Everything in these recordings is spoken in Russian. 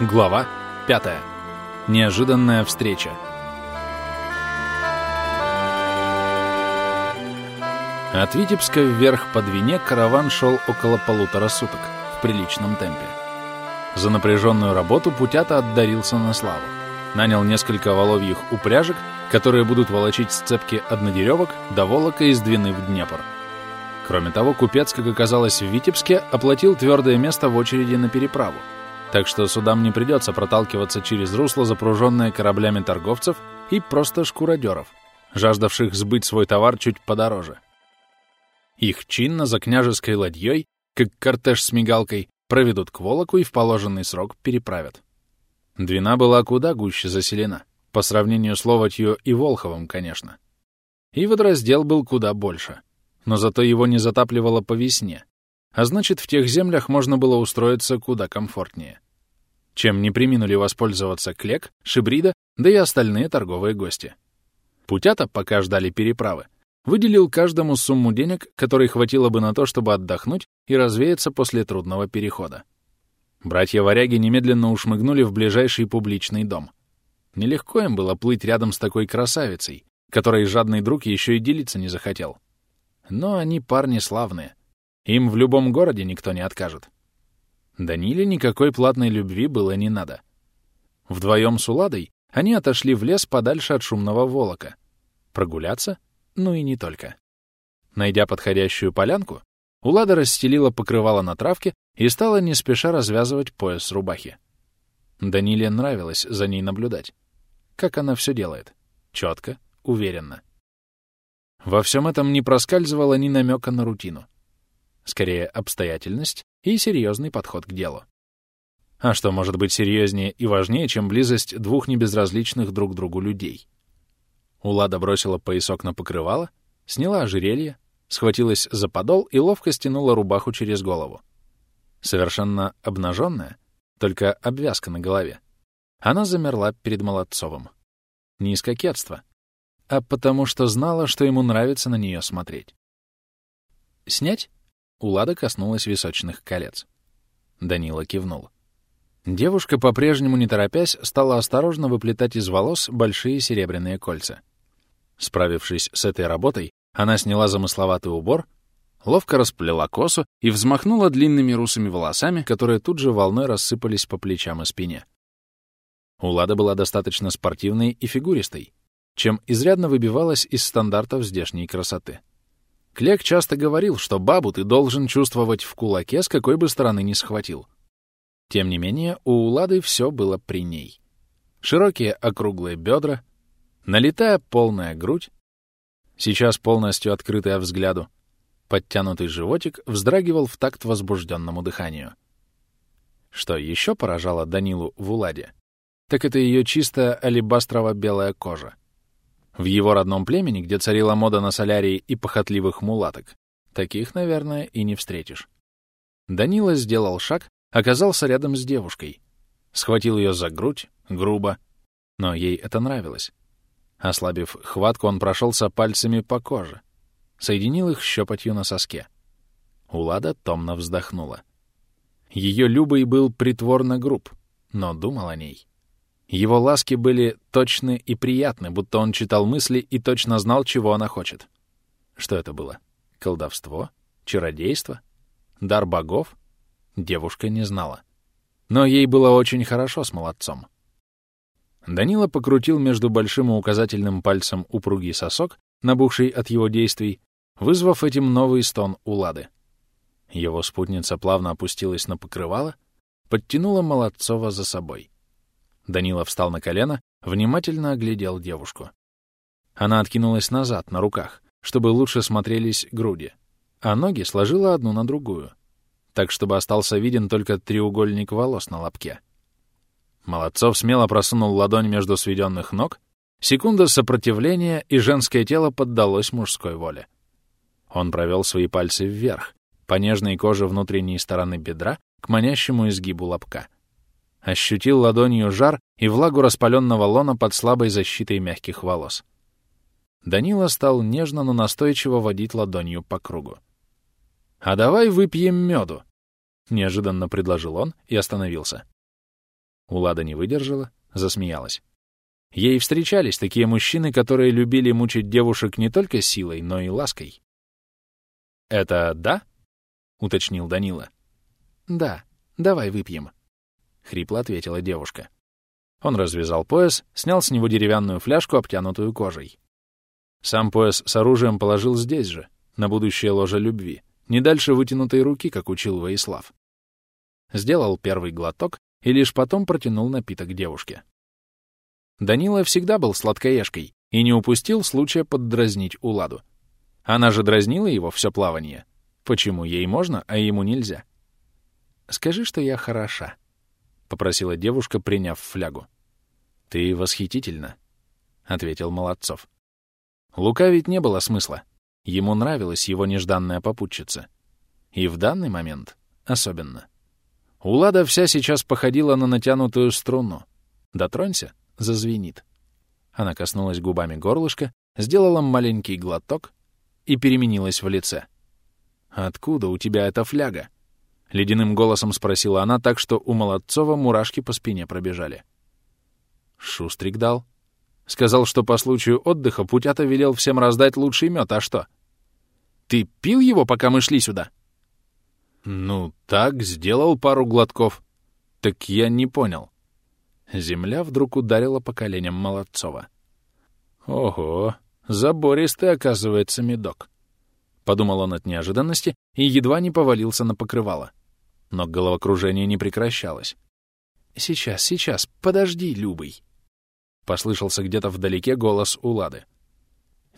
Глава 5. Неожиданная встреча. От Витебска вверх по Двине караван шел около полутора суток в приличном темпе. За напряженную работу Путята отдарился на славу. Нанял несколько воловьих упряжек, которые будут волочить сцепки однодеревок до Волока из Двины в Днепр. Кроме того, купец, как оказалось в Витебске, оплатил твердое место в очереди на переправу — так что судам не придется проталкиваться через русло, запруженное кораблями торговцев и просто шкуродеров, жаждавших сбыть свой товар чуть подороже. Их чинно за княжеской ладьей, как кортеж с мигалкой, проведут к Волоку и в положенный срок переправят. Двина была куда гуще заселена, по сравнению с Ловотью и Волховым, конечно. И водораздел был куда больше, но зато его не затапливало по весне, а значит, в тех землях можно было устроиться куда комфортнее чем не приминули воспользоваться Клек, Шибрида, да и остальные торговые гости. Путята, пока ждали переправы, выделил каждому сумму денег, которой хватило бы на то, чтобы отдохнуть и развеяться после трудного перехода. Братья-варяги немедленно ушмыгнули в ближайший публичный дом. Нелегко им было плыть рядом с такой красавицей, которой жадный друг еще и делиться не захотел. Но они парни славные. Им в любом городе никто не откажет. Даниле никакой платной любви было не надо. Вдвоем с Уладой они отошли в лес подальше от шумного волока. Прогуляться? Ну и не только. Найдя подходящую полянку, Улада расстелила покрывало на травке и стала не спеша развязывать пояс рубахи. Даниле нравилось за ней наблюдать. Как она все делает. Четко, уверенно. Во всем этом не проскальзывало ни намека на рутину. Скорее, обстоятельность и серьезный подход к делу. А что может быть серьезнее и важнее, чем близость двух небезразличных друг другу людей? Улада бросила поясок на покрывало, сняла ожерелье, схватилась за подол и ловко стянула рубаху через голову. Совершенно обнаженная, только обвязка на голове. Она замерла перед Молодцовым. Не из кокетства, а потому что знала, что ему нравится на нее смотреть. «Снять?» Улада коснулась височных колец. Данила кивнул. Девушка, по-прежнему не торопясь, стала осторожно выплетать из волос большие серебряные кольца. Справившись с этой работой, она сняла замысловатый убор, ловко расплела косу и взмахнула длинными русыми волосами, которые тут же волной рассыпались по плечам и спине. Улада была достаточно спортивной и фигуристой, чем изрядно выбивалась из стандартов здешней красоты. Клек часто говорил, что бабу ты должен чувствовать в кулаке, с какой бы стороны ни схватил. Тем не менее, у Улады все было при ней. Широкие округлые бедра, налитая полная грудь, сейчас полностью открытая взгляду, подтянутый животик вздрагивал в такт возбужденному дыханию. Что еще поражало Данилу в Уладе, так это ее чистая алебастрово-белая кожа. В его родном племени, где царила мода на солярии и похотливых мулаток, таких, наверное, и не встретишь. Данила сделал шаг, оказался рядом с девушкой. Схватил ее за грудь, грубо, но ей это нравилось. Ослабив хватку, он прошелся пальцами по коже, соединил их щепотью на соске. Улада томно вздохнула. Ее Любой был притворно груб, но думал о ней. Его ласки были точны и приятны, будто он читал мысли и точно знал, чего она хочет. Что это было? Колдовство? Чародейство? Дар богов? Девушка не знала. Но ей было очень хорошо с молодцом. Данила покрутил между большим и указательным пальцем упругий сосок, набухший от его действий, вызвав этим новый стон у Лады. Его спутница плавно опустилась на покрывало, подтянула Молодцова за собой. Данила встал на колено, внимательно оглядел девушку. Она откинулась назад, на руках, чтобы лучше смотрелись груди, а ноги сложила одну на другую, так, чтобы остался виден только треугольник волос на лобке. Молодцов смело просунул ладонь между сведенных ног, секунда сопротивления, и женское тело поддалось мужской воле. Он провел свои пальцы вверх, по нежной коже внутренней стороны бедра к манящему изгибу лобка ощутил ладонью жар и влагу распаленного лона под слабой защитой мягких волос. Данила стал нежно, но настойчиво водить ладонью по кругу. «А давай выпьем меду!» — неожиданно предложил он и остановился. Улада не выдержала, засмеялась. Ей встречались такие мужчины, которые любили мучить девушек не только силой, но и лаской. «Это да?» — уточнил Данила. «Да, давай выпьем», — хрипло ответила девушка. Он развязал пояс, снял с него деревянную фляжку, обтянутую кожей. Сам пояс с оружием положил здесь же, на будущее ложе любви, не дальше вытянутой руки, как учил Воислав. Сделал первый глоток и лишь потом протянул напиток девушке. Данила всегда был сладкоежкой и не упустил случая поддразнить Уладу. Она же дразнила его все плавание. Почему ей можно, а ему нельзя? «Скажи, что я хороша», — попросила девушка, приняв флягу. «Ты восхитительна», — ответил Молодцов. Лукавить не было смысла. Ему нравилась его нежданная попутчица. И в данный момент особенно. Улада вся сейчас походила на натянутую струну. Дотронься — зазвенит. Она коснулась губами горлышка, сделала маленький глоток и переменилась в лице. «Откуда у тебя эта фляга?» — ледяным голосом спросила она так, что у Молодцова мурашки по спине пробежали. Шустрик дал. Сказал, что по случаю отдыха Путята велел всем раздать лучший мед, а что? Ты пил его, пока мы шли сюда? Ну, так, сделал пару глотков. Так я не понял. Земля вдруг ударила по коленям Молодцова. Ого, забористый, оказывается, медок. Подумал он от неожиданности и едва не повалился на покрывало. Но головокружение не прекращалось. «Сейчас, сейчас, подожди, Любый!» Послышался где-то вдалеке голос Улады.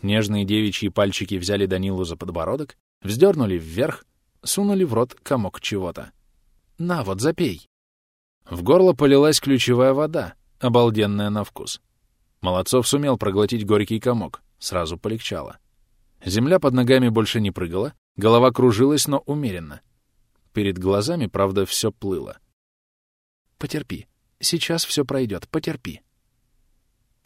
Нежные девичьи пальчики взяли Данилу за подбородок, вздернули вверх, сунули в рот комок чего-то. «На вот, запей!» В горло полилась ключевая вода, обалденная на вкус. Молодцов сумел проглотить горький комок, сразу полегчало. Земля под ногами больше не прыгала, голова кружилась, но умеренно. Перед глазами, правда, все плыло. «Потерпи. Сейчас все пройдет. Потерпи»,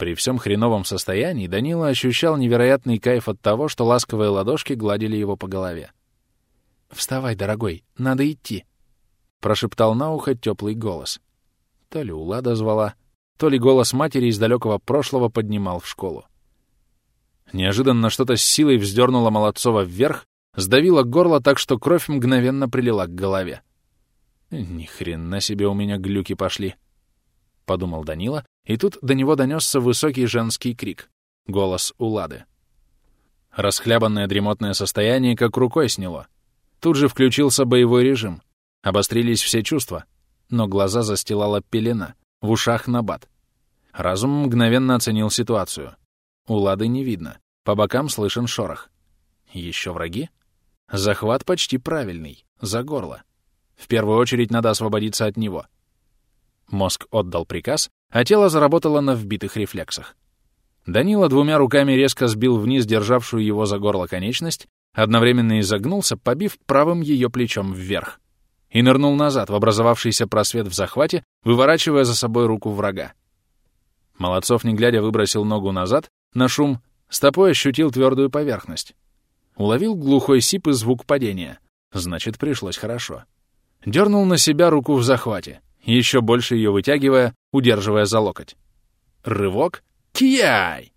при всем хреновом состоянии Данила ощущал невероятный кайф от того, что ласковые ладошки гладили его по голове. «Вставай, дорогой, надо идти», — прошептал на ухо теплый голос. То ли Улада звала, то ли голос матери из далекого прошлого поднимал в школу. Неожиданно что-то с силой вздернуло Молодцова вверх, сдавило горло так, что кровь мгновенно прилила к голове. «Ни хрена себе у меня глюки пошли», — подумал Данила, и тут до него донесся высокий женский крик. Голос Улады. Расхлябанное дремотное состояние как рукой сняло. Тут же включился боевой режим. Обострились все чувства. Но глаза застилала пелена, в ушах набат. Разум мгновенно оценил ситуацию. Улады не видно. По бокам слышен шорох. Еще враги? Захват почти правильный. За горло. В первую очередь надо освободиться от него. Мозг отдал приказ, а тело заработало на вбитых рефлексах. Данила двумя руками резко сбил вниз державшую его за горло конечность, одновременно изогнулся, побив правым ее плечом вверх. И нырнул назад в образовавшийся просвет в захвате, выворачивая за собой руку врага. Молодцов, не глядя, выбросил ногу назад, на шум, стопой ощутил твердую поверхность. Уловил глухой сип и звук падения. Значит, пришлось хорошо. Дернул на себя руку в захвате еще больше ее вытягивая, удерживая за локоть. Рывок. Кияй!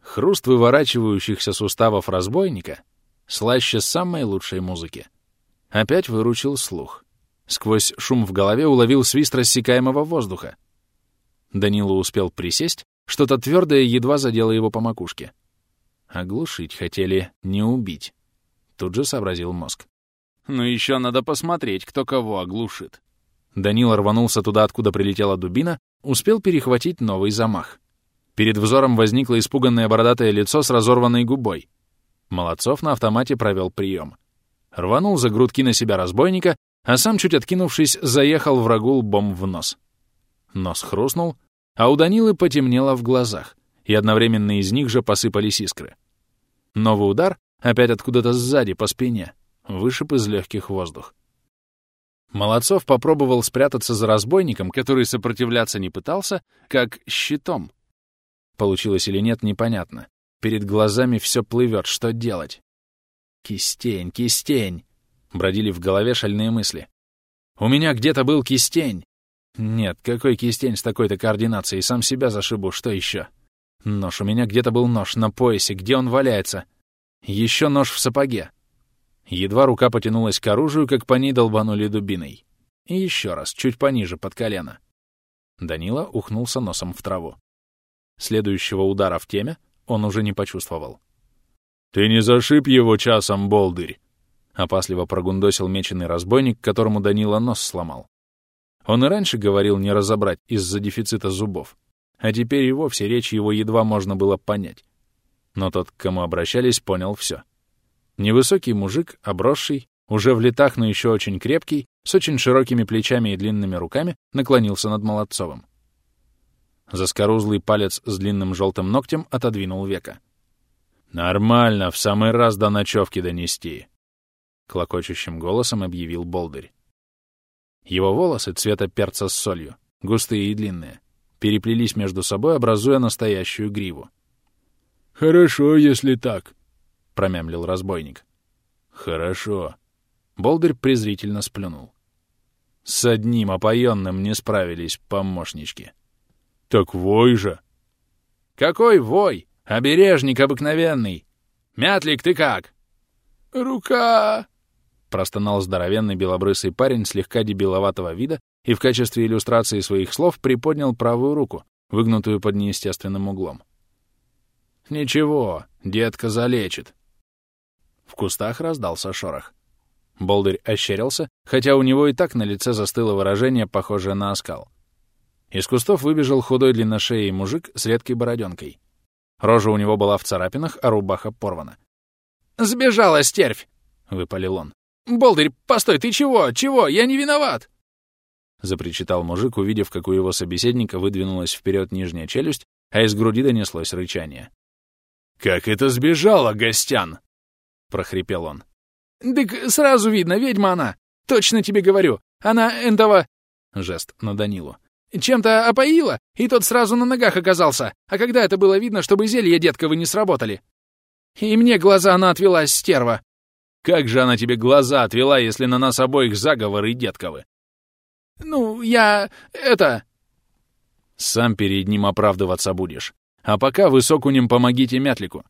Хруст выворачивающихся суставов разбойника слаще самой лучшей музыки. Опять выручил слух. Сквозь шум в голове уловил свист рассекаемого воздуха. Данила успел присесть, что-то твердое едва задело его по макушке. Оглушить хотели, не убить. Тут же сообразил мозг. Ну еще надо посмотреть, кто кого оглушит. Данила рванулся туда, откуда прилетела дубина, успел перехватить новый замах. Перед взором возникло испуганное бородатое лицо с разорванной губой. Молодцов на автомате провел прием. Рванул за грудки на себя разбойника, а сам, чуть откинувшись, заехал врагу лбом в нос. Нос хрустнул, а у Данилы потемнело в глазах, и одновременно из них же посыпались искры. Новый удар, опять откуда-то сзади, по спине, вышиб из легких воздух. Молодцов попробовал спрятаться за разбойником, который сопротивляться не пытался, как щитом. Получилось или нет, непонятно. Перед глазами все плывет, что делать? «Кистень, кистень!» — бродили в голове шальные мысли. «У меня где-то был кистень!» Нет, какой кистень с такой-то координацией, сам себя зашибу, что еще? Нож, у меня где-то был нож на поясе, где он валяется? Еще нож в сапоге. Едва рука потянулась к оружию, как по ней долбанули дубиной. И еще раз, чуть пониже, под колено. Данила ухнулся носом в траву. Следующего удара в теме он уже не почувствовал. «Ты не зашиб его часом, болдырь!» Опасливо прогундосил меченый разбойник, которому Данила нос сломал. Он и раньше говорил не разобрать из-за дефицита зубов, а теперь и вовсе речь его едва можно было понять. Но тот, к кому обращались, понял все. Невысокий мужик, обросший, уже в летах, но еще очень крепкий, с очень широкими плечами и длинными руками, наклонился над Молодцовым. Заскорузлый палец с длинным желтым ногтем отодвинул века. «Нормально, в самый раз до ночевки донести», — клокочущим голосом объявил Болдырь. Его волосы цвета перца с солью, густые и длинные, переплелись между собой, образуя настоящую гриву. «Хорошо, если так», — промямлил разбойник. «Хорошо». Болдырь презрительно сплюнул. «С одним опоенным не справились помощнички». «Так вой же!» «Какой вой? Обережник обыкновенный! Мятлик, ты как?» «Рука!» — простонал здоровенный белобрысый парень слегка дебиловатого вида и в качестве иллюстрации своих слов приподнял правую руку, выгнутую под неестественным углом. «Ничего, детка залечит». В кустах раздался шорох. Болдырь ощерился, хотя у него и так на лице застыло выражение, похожее на оскал. Из кустов выбежал худой длинношеей мужик с редкой бороденкой. Рожа у него была в царапинах, а рубаха порвана. «Сбежала стервь!» — выпалил он. «Болдырь, постой, ты чего? Чего? Я не виноват!» Запричитал мужик, увидев, как у его собеседника выдвинулась вперед нижняя челюсть, а из груди донеслось рычание. «Как это сбежала, гостян?» — прохрипел он. «Дык сразу видно, ведьма она! Точно тебе говорю! Она энтова...» — жест на Данилу. Чем-то опоила, и тот сразу на ногах оказался. А когда это было видно, чтобы зелья детковы не сработали? И мне глаза она отвела, стерва. Как же она тебе глаза отвела, если на нас обоих заговоры детковы? Ну, я... это... Сам перед ним оправдываться будешь. А пока вы с окунем помогите Мятлику.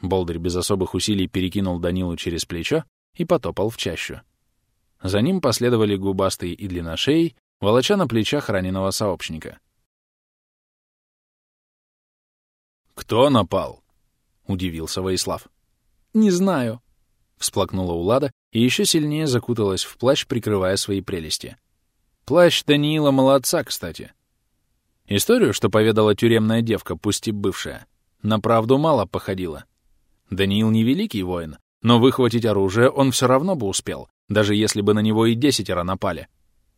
Болдырь без особых усилий перекинул Данилу через плечо и потопал в чащу. За ним последовали губастый и длинношеей, волоча на плечах раненого сообщника. «Кто напал?» — удивился Воислав. «Не знаю», — всплакнула Улада и еще сильнее закуталась в плащ, прикрывая свои прелести. Плащ Даниила молодца, кстати. Историю, что поведала тюремная девка, пусть и бывшая, на правду мало походила. Даниил не великий воин, но выхватить оружие он все равно бы успел, даже если бы на него и десятеро напали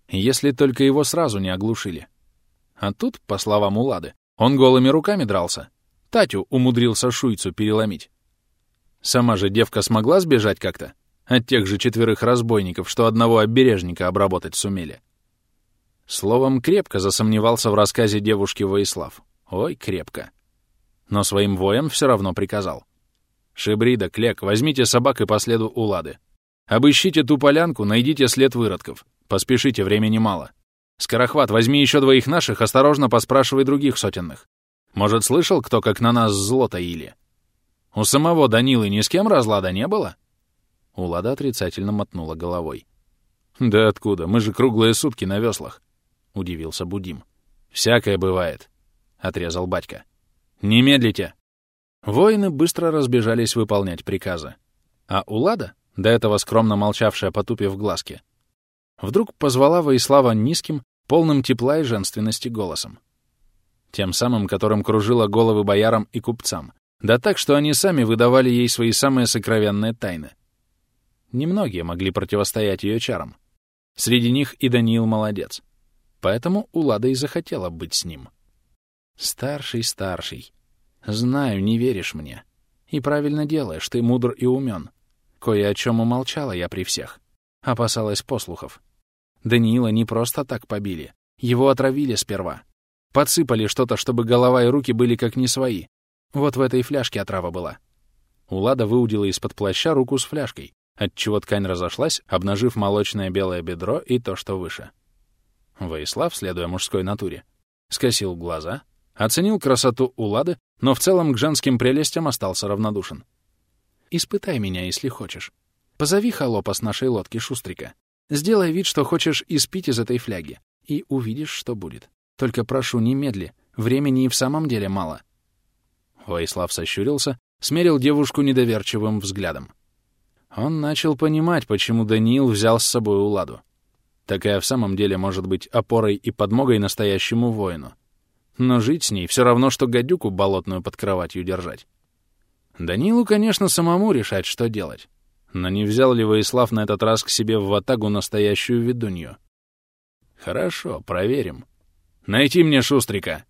если только его сразу не оглушили. А тут, по словам Улады, он голыми руками дрался. Татю умудрился шуйцу переломить. Сама же девка смогла сбежать как-то? От тех же четверых разбойников, что одного обережника обработать сумели. Словом, крепко засомневался в рассказе девушки Воислав. Ой, крепко. Но своим воям все равно приказал. «Шибрида, Клек, возьмите собак и по следу Улады. Обыщите ту полянку, найдите след выродков. Поспешите, времени мало. Скорохват, возьми еще двоих наших, осторожно поспрашивай других сотенных. Может, слышал, кто как на нас зло таили? У самого Данилы ни с кем разлада не было?» Улада отрицательно мотнула головой. «Да откуда? Мы же круглые сутки на веслах», — удивился Будим. «Всякое бывает», — отрезал батька. «Не медлите!» Воины быстро разбежались выполнять приказы. А Улада, до этого скромно молчавшая, потупив глазки, вдруг позвала Воислава низким, полным тепла и женственности голосом. Тем самым, которым кружила головы боярам и купцам, да так, что они сами выдавали ей свои самые сокровенные тайны. Немногие могли противостоять ее чарам. Среди них и Даниил молодец. Поэтому Улада и захотела быть с ним. Старший, старший. Знаю, не веришь мне. И правильно делаешь, ты мудр и умен. Кое о чем умолчала я при всех. Опасалась послухов. Даниила не просто так побили. Его отравили сперва. Подсыпали что-то, чтобы голова и руки были как не свои. Вот в этой фляжке отрава была. Улада выудила из-под плаща руку с фляжкой, отчего ткань разошлась, обнажив молочное белое бедро и то, что выше. Воислав, следуя мужской натуре, скосил глаза, оценил красоту Улады, но в целом к женским прелестям остался равнодушен. «Испытай меня, если хочешь. Позови холопа с нашей лодки Шустрика. Сделай вид, что хочешь испить из этой фляги, и увидишь, что будет. Только прошу, немедли, времени и в самом деле мало». Воислав сощурился, смерил девушку недоверчивым взглядом. Он начал понимать, почему Даниил взял с собой Уладу. Такая в самом деле может быть опорой и подмогой настоящему воину. Но жить с ней все равно, что гадюку болотную под кроватью держать. Данилу, конечно, самому решать, что делать. Но не взял ли Воислав на этот раз к себе в ватагу настоящую ведунью? Хорошо, проверим. Найти мне Шустрика!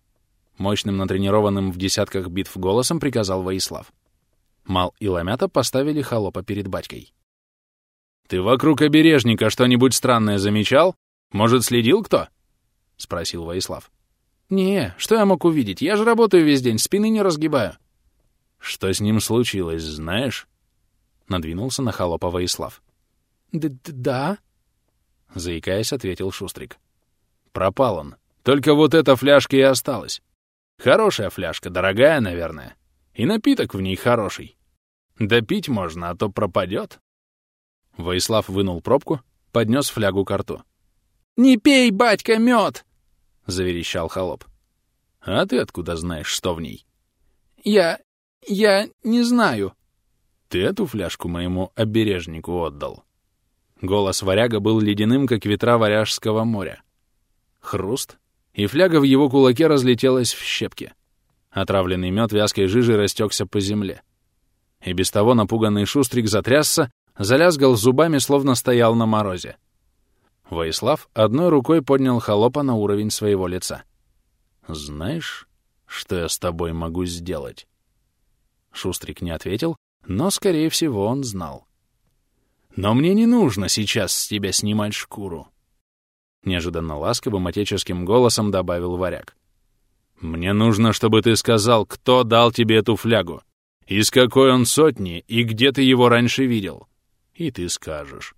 Мощным натренированным в десятках битв голосом приказал Воислав. Мал и Ломята поставили холопа перед батькой. «Ты вокруг обережника что-нибудь странное замечал? Может, следил кто?» — спросил Воислав. «Не, что я мог увидеть? Я же работаю весь день, спины не разгибаю». «Что с ним случилось, знаешь?» — надвинулся на холопа Воислав. «Да?» — заикаясь, ответил Шустрик. «Пропал он. Только вот эта фляжка и осталась. Хорошая фляжка, дорогая, наверное. И напиток в ней хороший. Допить можно, а то пропадет. Воислав вынул пробку, поднес флягу к рту. «Не пей, батька, мед!» — заверещал холоп. «А ты откуда знаешь, что в ней?» «Я... я не знаю». «Ты эту фляжку моему обережнику отдал». Голос варяга был ледяным, как ветра Варяжского моря. Хруст, и фляга в его кулаке разлетелась в щепки. Отравленный мед вязкой жижей растекся по земле. И без того напуганный шустрик затрясся, залязгал зубами, словно стоял на морозе. Воислав одной рукой поднял холопа на уровень своего лица. «Знаешь, что я с тобой могу сделать?» Шустрик не ответил, но, скорее всего, он знал. «Но мне не нужно сейчас с тебя снимать шкуру», — неожиданно ласковым отеческим голосом добавил варяг. «Мне нужно, чтобы ты сказал, кто дал тебе эту флягу, из какой он сотни и где ты его раньше видел. И ты скажешь».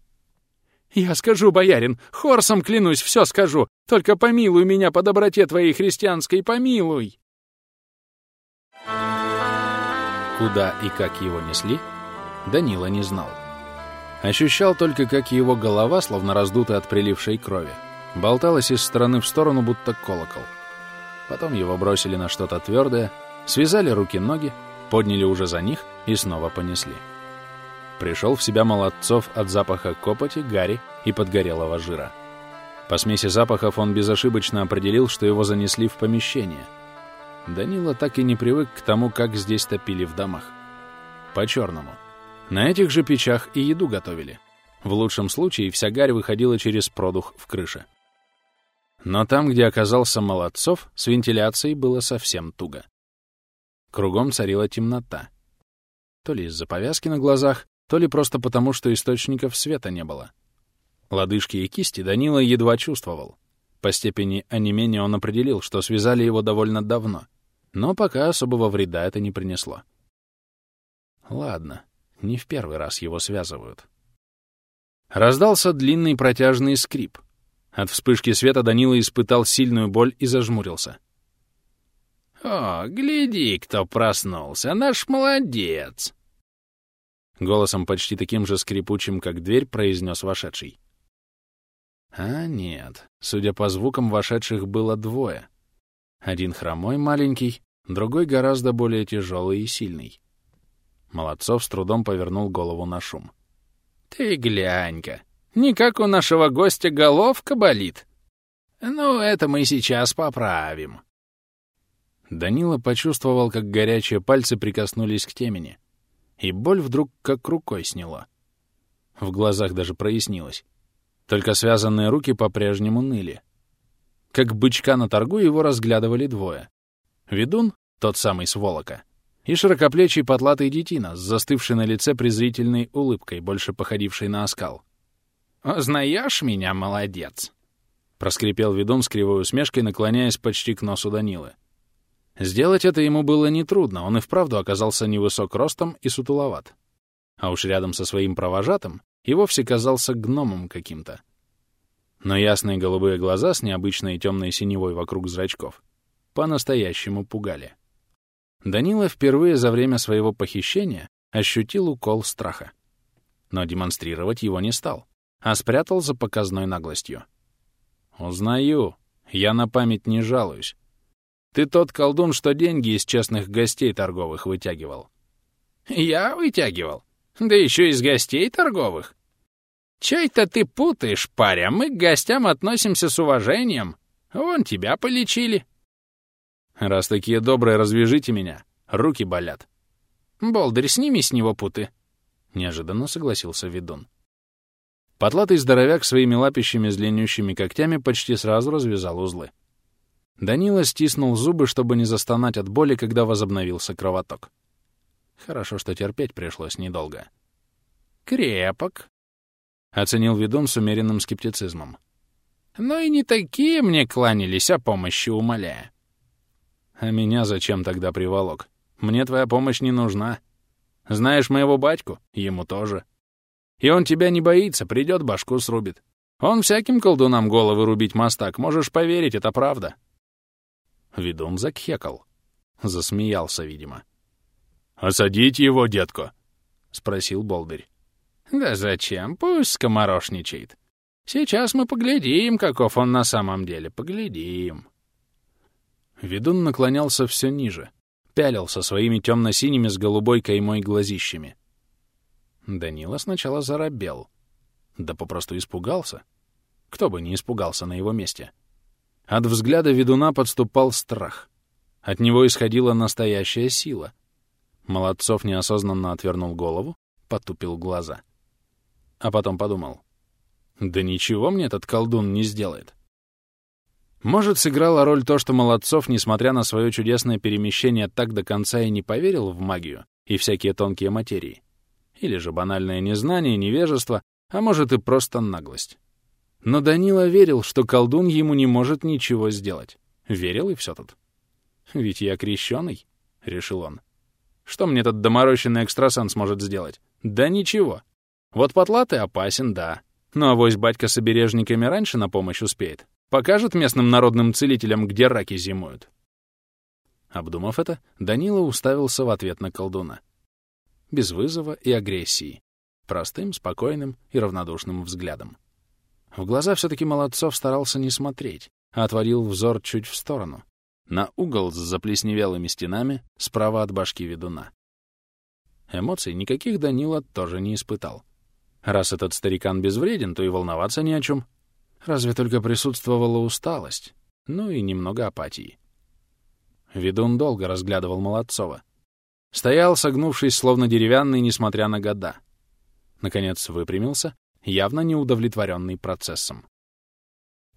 «Я скажу, боярин, хорсом клянусь, все скажу, только помилуй меня по доброте твоей христианской, помилуй!» Куда и как его несли, Данила не знал. Ощущал только, как его голова, словно раздутая от прилившей крови, болталась из стороны в сторону, будто колокол. Потом его бросили на что-то твердое, связали руки-ноги, подняли уже за них и снова понесли. Пришел в себя Молодцов от запаха копоти, гари и подгорелого жира. По смеси запахов он безошибочно определил, что его занесли в помещение. Данила так и не привык к тому, как здесь топили в домах. По-черному. На этих же печах и еду готовили. В лучшем случае вся гарь выходила через продух в крыше. Но там, где оказался Молодцов, с вентиляцией было совсем туго. Кругом царила темнота. То ли из-за повязки на глазах, то ли просто потому, что источников света не было. Лодыжки и кисти Данила едва чувствовал. По степени онемения он определил, что связали его довольно давно, но пока особого вреда это не принесло. Ладно, не в первый раз его связывают. Раздался длинный протяжный скрип — от вспышки света Данила испытал сильную боль и зажмурился. «О, гляди, кто проснулся! Наш молодец!» Голосом почти таким же скрипучим, как дверь, произнес вошедший. А нет, судя по звукам, вошедших было двое. Один хромой маленький, другой гораздо более тяжелый и сильный. Молодцов с трудом повернул голову на шум. «Ты глянь-ка! Никак у нашего гостя головка болит. Ну, это мы сейчас поправим. Данила почувствовал, как горячие пальцы прикоснулись к темени, и боль вдруг как рукой сняло. В глазах даже прояснилось. Только связанные руки по-прежнему ныли. Как бычка на торгу его разглядывали двое. Ведун, тот самый сволока, и широкоплечий потлатый детина с застывшей на лице презрительной улыбкой, больше походившей на оскал. «Узнаешь меня, молодец?» — проскрипел ведун с кривой усмешкой, наклоняясь почти к носу Данилы. Сделать это ему было нетрудно, он и вправду оказался невысок ростом и сутуловат. А уж рядом со своим провожатым и вовсе казался гномом каким-то. Но ясные голубые глаза с необычной темной синевой вокруг зрачков по-настоящему пугали. Данила впервые за время своего похищения ощутил укол страха. Но демонстрировать его не стал, а спрятал за показной наглостью. «Узнаю. Я на память не жалуюсь. Ты тот колдун, что деньги из честных гостей торговых вытягивал». «Я вытягивал? Да еще из гостей торговых? Чай-то ты путаешь, паря. Мы к гостям относимся с уважением. Вон тебя полечили». «Раз такие добрые, развяжите меня. Руки болят». «Болдырь, сними с него путы», — неожиданно согласился ведун. Потлатый здоровяк своими лапищами с длиннющими когтями почти сразу развязал узлы. Данила стиснул зубы, чтобы не застонать от боли, когда возобновился кровоток. Хорошо, что терпеть пришлось недолго. «Крепок», — оценил ведун с умеренным скептицизмом. «Но и не такие мне кланялись о помощи умоляя». «А меня зачем тогда приволок? Мне твоя помощь не нужна. Знаешь моего батьку? Ему тоже. И он тебя не боится, придет, башку срубит. Он всяким колдунам головы рубить мастак, можешь поверить, это правда. Ведун закхекал. Засмеялся, видимо. «Осадить его, детко?» — спросил Болдырь. «Да зачем? Пусть скоморошничает. Сейчас мы поглядим, каков он на самом деле, поглядим». Ведун наклонялся все ниже, пялился своими темно-синими с голубой каймой глазищами. Данила сначала заробел. Да попросту испугался. Кто бы не испугался на его месте. От взгляда ведуна подступал страх. От него исходила настоящая сила. Молодцов неосознанно отвернул голову, потупил глаза. А потом подумал. Да ничего мне этот колдун не сделает. Может, сыграла роль то, что Молодцов, несмотря на свое чудесное перемещение, так до конца и не поверил в магию и всякие тонкие материи. Или же банальное незнание, невежество, а может и просто наглость. Но Данила верил, что колдун ему не может ничего сделать. Верил и все тут. «Ведь я крещеный», — решил он. «Что мне этот доморощенный экстрасенс может сделать? Да ничего. Вот потлатый опасен, да. Но авось батька с обережниками раньше на помощь успеет. Покажет местным народным целителям, где раки зимуют». Обдумав это, Данила уставился в ответ на колдуна без вызова и агрессии, простым, спокойным и равнодушным взглядом. В глаза все-таки Молодцов старался не смотреть, а отводил взор чуть в сторону, на угол с заплесневелыми стенами справа от башки ведуна. Эмоций никаких Данила тоже не испытал. Раз этот старикан безвреден, то и волноваться не о чем. Разве только присутствовала усталость, ну и немного апатии. Ведун долго разглядывал Молодцова — Стоял, согнувшись, словно деревянный, несмотря на года. Наконец выпрямился, явно неудовлетворенный процессом.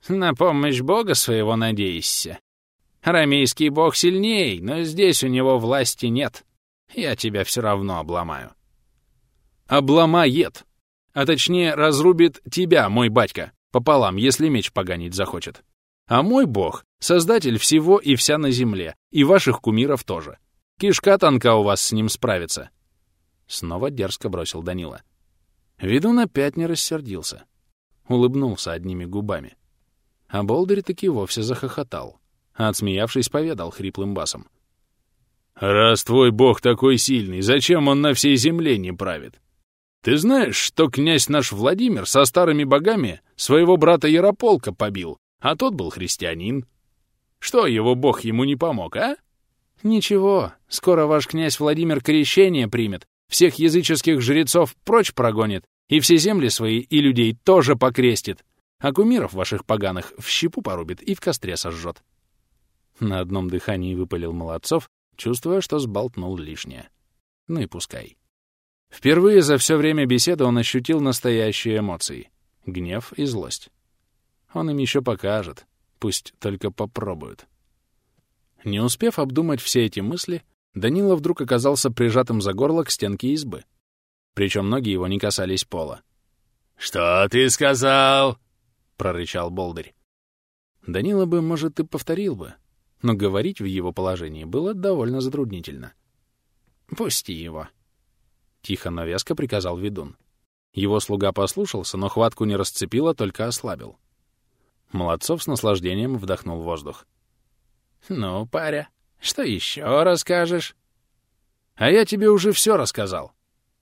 «На помощь Бога своего надеешься. Арамейский бог сильней, но здесь у него власти нет. Я тебя все равно обломаю». «Обломает! А точнее, разрубит тебя, мой батька, пополам, если меч поганить захочет. А мой бог — создатель всего и вся на земле, и ваших кумиров тоже. Кишка тонка у вас с ним справится. Снова дерзко бросил Данила. Ведун опять не рассердился. Улыбнулся одними губами. А Болдырь таки вовсе захохотал, а отсмеявшись, поведал хриплым басом. «Раз твой бог такой сильный, зачем он на всей земле не правит? Ты знаешь, что князь наш Владимир со старыми богами своего брата Ярополка побил, а тот был христианин? Что, его бог ему не помог, а?» «Ничего, скоро ваш князь Владимир крещение примет, всех языческих жрецов прочь прогонит, и все земли свои и людей тоже покрестит, а кумиров ваших поганых в щепу порубит и в костре сожжет». На одном дыхании выпалил Молодцов, чувствуя, что сболтнул лишнее. Ну и пускай. Впервые за все время беседы он ощутил настоящие эмоции — гнев и злость. Он им еще покажет, пусть только попробуют. Не успев обдумать все эти мысли, Данила вдруг оказался прижатым за горло к стенке избы. Причем ноги его не касались пола. «Что ты сказал?» — прорычал Болдырь. Данила бы, может, и повторил бы, но говорить в его положении было довольно затруднительно. «Пусти его», — тихо, но веско приказал ведун. Его слуга послушался, но хватку не расцепил, а только ослабил. Молодцов с наслаждением вдохнул воздух. «Ну, паря, что еще расскажешь?» «А я тебе уже все рассказал».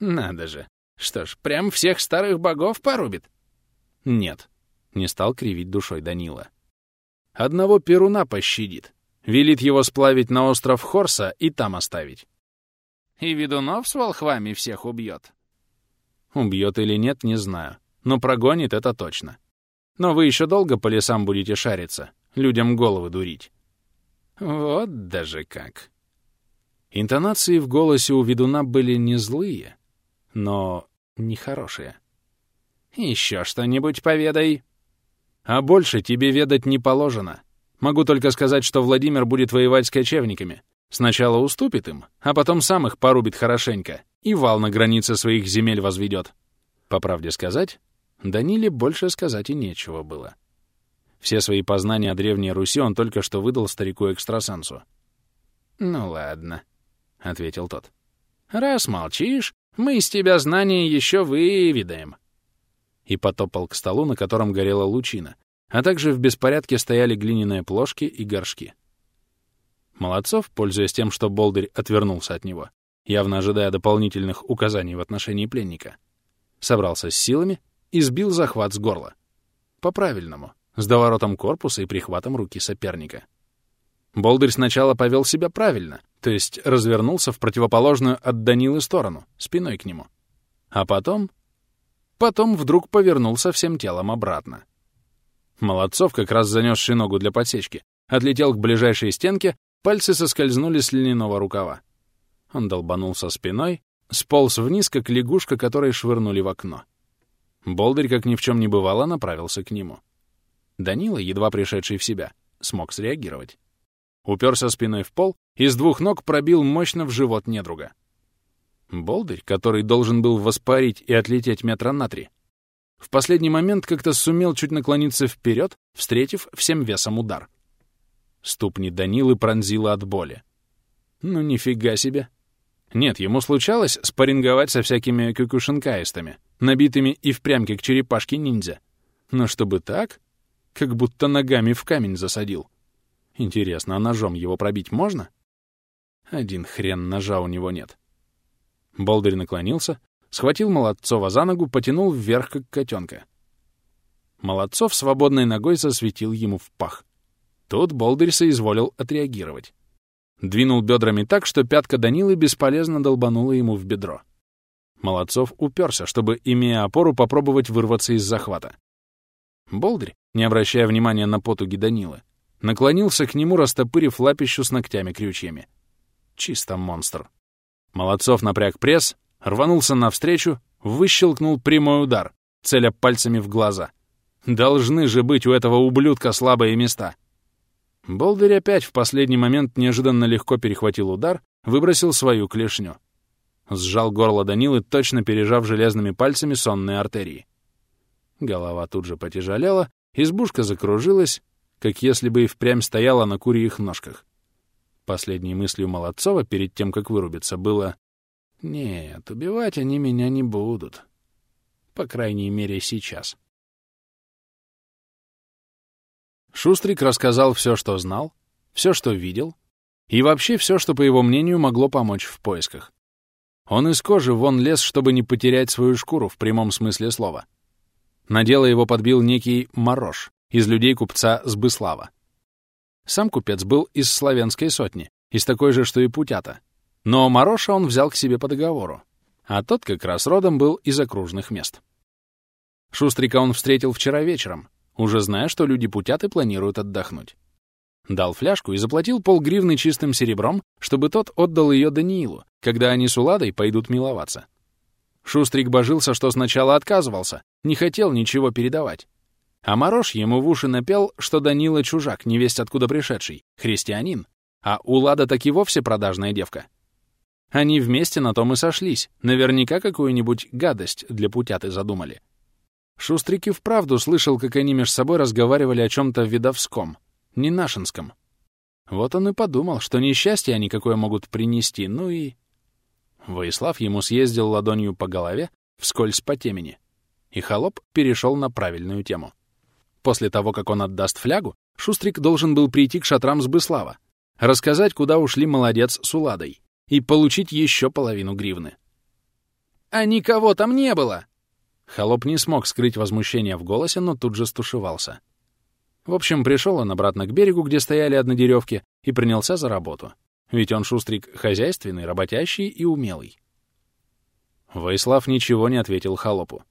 «Надо же. Что ж, прям всех старых богов порубит?» «Нет», — не стал кривить душой Данила. «Одного Перуна пощадит. Велит его сплавить на остров Хорса и там оставить». «И ведунов с волхвами всех убьет?» Убьет или нет, не знаю. Но прогонит это точно. Но вы еще долго по лесам будете шариться, людям головы дурить. Вот даже как. Интонации в голосе у ведуна были не злые, но нехорошие. Еще что-нибудь поведай. А больше тебе ведать не положено. Могу только сказать, что Владимир будет воевать с кочевниками. Сначала уступит им, а потом сам их порубит хорошенько и вал на границе своих земель возведет. По правде сказать, Даниле больше сказать и нечего было. Все свои познания о Древней Руси он только что выдал старику-экстрасенсу. «Ну ладно», — ответил тот. «Раз молчишь, мы из тебя знания еще выведаем». И потопал к столу, на котором горела лучина, а также в беспорядке стояли глиняные плошки и горшки. Молодцов, пользуясь тем, что Болдырь отвернулся от него, явно ожидая дополнительных указаний в отношении пленника, собрался с силами и сбил захват с горла. По-правильному, с доворотом корпуса и прихватом руки соперника. Болдырь сначала повел себя правильно, то есть развернулся в противоположную от Данилы сторону, спиной к нему. А потом... Потом вдруг повернулся всем телом обратно. Молодцов, как раз занесший ногу для подсечки, отлетел к ближайшей стенке, пальцы соскользнули с льняного рукава. Он долбанулся спиной, сполз вниз, как лягушка, которой швырнули в окно. Болдырь, как ни в чем не бывало, направился к нему. Данила, едва пришедший в себя, смог среагировать. Уперся спиной в пол и с двух ног пробил мощно в живот недруга. Болдырь, который должен был воспарить и отлететь метра на три, в последний момент как-то сумел чуть наклониться вперед, встретив всем весом удар. Ступни Данилы пронзило от боли. Ну нифига себе. Нет, ему случалось спарринговать со всякими кукушинкаистами, набитыми и впрямь как черепашки-ниндзя. Но чтобы так, как будто ногами в камень засадил. Интересно, а ножом его пробить можно? Один хрен ножа у него нет. Болдырь наклонился, схватил Молодцова за ногу, потянул вверх, как котенка. Молодцов свободной ногой засветил ему в пах. Тут Болдырь соизволил отреагировать. Двинул бедрами так, что пятка Данилы бесполезно долбанула ему в бедро. Молодцов уперся, чтобы, имея опору, попробовать вырваться из захвата. Болдырь, не обращая внимания на потуги Данилы, наклонился к нему, растопырив лапищу с ногтями-крючьями. Чисто монстр. Молодцов напряг пресс, рванулся навстречу, выщелкнул прямой удар, целя пальцами в глаза. Должны же быть у этого ублюдка слабые места. Болдырь опять в последний момент неожиданно легко перехватил удар, выбросил свою клешню. Сжал горло Данилы, точно пережав железными пальцами сонные артерии. Голова тут же потяжелела, избушка закружилась, как если бы и впрямь стояла на курьих ножках. Последней мыслью Молодцова перед тем, как вырубиться, было «Нет, убивать они меня не будут. По крайней мере, сейчас». Шустрик рассказал все, что знал, все, что видел, и вообще все, что, по его мнению, могло помочь в поисках. Он из кожи вон лез, чтобы не потерять свою шкуру в прямом смысле слова. На дело его подбил некий Морош из людей купца Сбыслава. Сам купец был из славянской сотни, из такой же, что и Путята. Но Мороша он взял к себе по договору, а тот как раз родом был из окружных мест. Шустрика он встретил вчера вечером, уже зная, что люди путят и планируют отдохнуть. Дал фляжку и заплатил полгривны чистым серебром, чтобы тот отдал ее Даниилу, когда они с Уладой пойдут миловаться. Шустрик божился, что сначала отказывался, не хотел ничего передавать. А Морош ему в уши напел, что Данила чужак, невесть откуда пришедший, христианин, а Улада так и вовсе продажная девка. Они вместе на том и сошлись, наверняка какую-нибудь гадость для путяты задумали. Шустрик вправду слышал, как они между собой разговаривали о чем-то видовском, не нашинском. Вот он и подумал, что несчастье они какое могут принести, ну и... Воислав ему съездил ладонью по голове, вскользь по темени, и холоп перешел на правильную тему. После того, как он отдаст флягу, Шустрик должен был прийти к шатрам Сбыслава, рассказать, куда ушли молодец с Уладой, и получить еще половину гривны. «А никого там не было!» Холоп не смог скрыть возмущение в голосе, но тут же стушевался. В общем, пришел он обратно к берегу, где стояли однодеревки, и принялся за работу. Ведь он шустрик хозяйственный, работящий и умелый. Ваислав ничего не ответил холопу.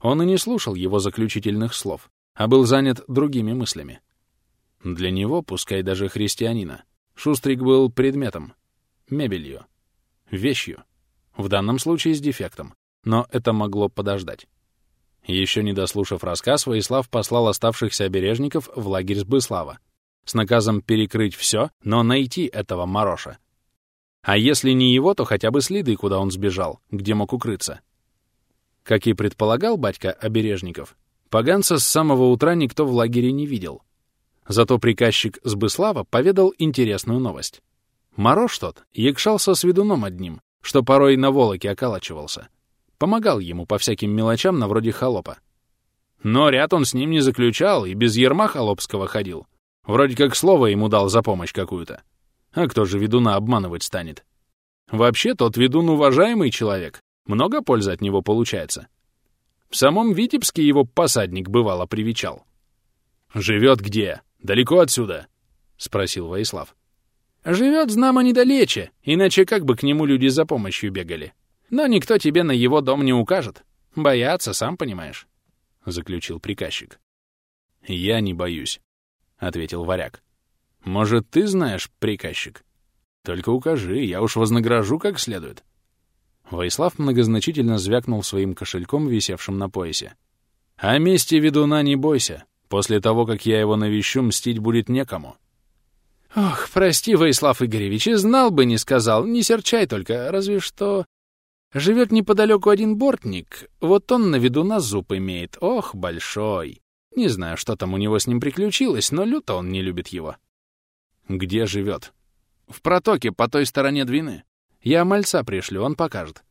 Он и не слушал его заключительных слов, а был занят другими мыслями. Для него, пускай даже христианина, Шустрик был предметом, мебелью, вещью, в данном случае с дефектом, но это могло подождать. Еще не дослушав рассказ, Воислав послал оставшихся обережников в лагерь Сбыслава с наказом перекрыть все, но найти этого Мароша. А если не его, то хотя бы следы, куда он сбежал, где мог укрыться. Как и предполагал батька обережников, поганца с самого утра никто в лагере не видел. Зато приказчик Сбыслава поведал интересную новость. Марош тот якшался с ведуном одним, что порой на волоке околачивался. Помогал ему по всяким мелочам на вроде холопа. Но ряд он с ним не заключал и без ерма холопского ходил. Вроде как слово ему дал за помощь какую-то. А кто же ведуна обманывать станет? Вообще, тот ведун уважаемый человек. Много пользы от него получается. В самом Витебске его посадник бывало привечал. «Живет где? Далеко отсюда?» — спросил Воислав. «Живет, знамо, недалече, иначе как бы к нему люди за помощью бегали. Но никто тебе на его дом не укажет. Боятся, сам понимаешь», — заключил приказчик. «Я не боюсь», — ответил варяг. «Может, ты знаешь, приказчик? Только укажи, я уж вознагражу как следует». Ваислав многозначительно звякнул своим кошельком, висевшим на поясе. «О месте ведуна не бойся. После того, как я его навещу, мстить будет некому». «Ох, прости, Ваислав Игоревич, и знал бы, не сказал, не серчай только, разве что...» Живет неподалеку один бортник, вот он на виду на зуб имеет, ох, большой. Не знаю, что там у него с ним приключилось, но люто он не любит его. Где живет? В протоке, по той стороне Двины. Я мальца пришлю, он покажет.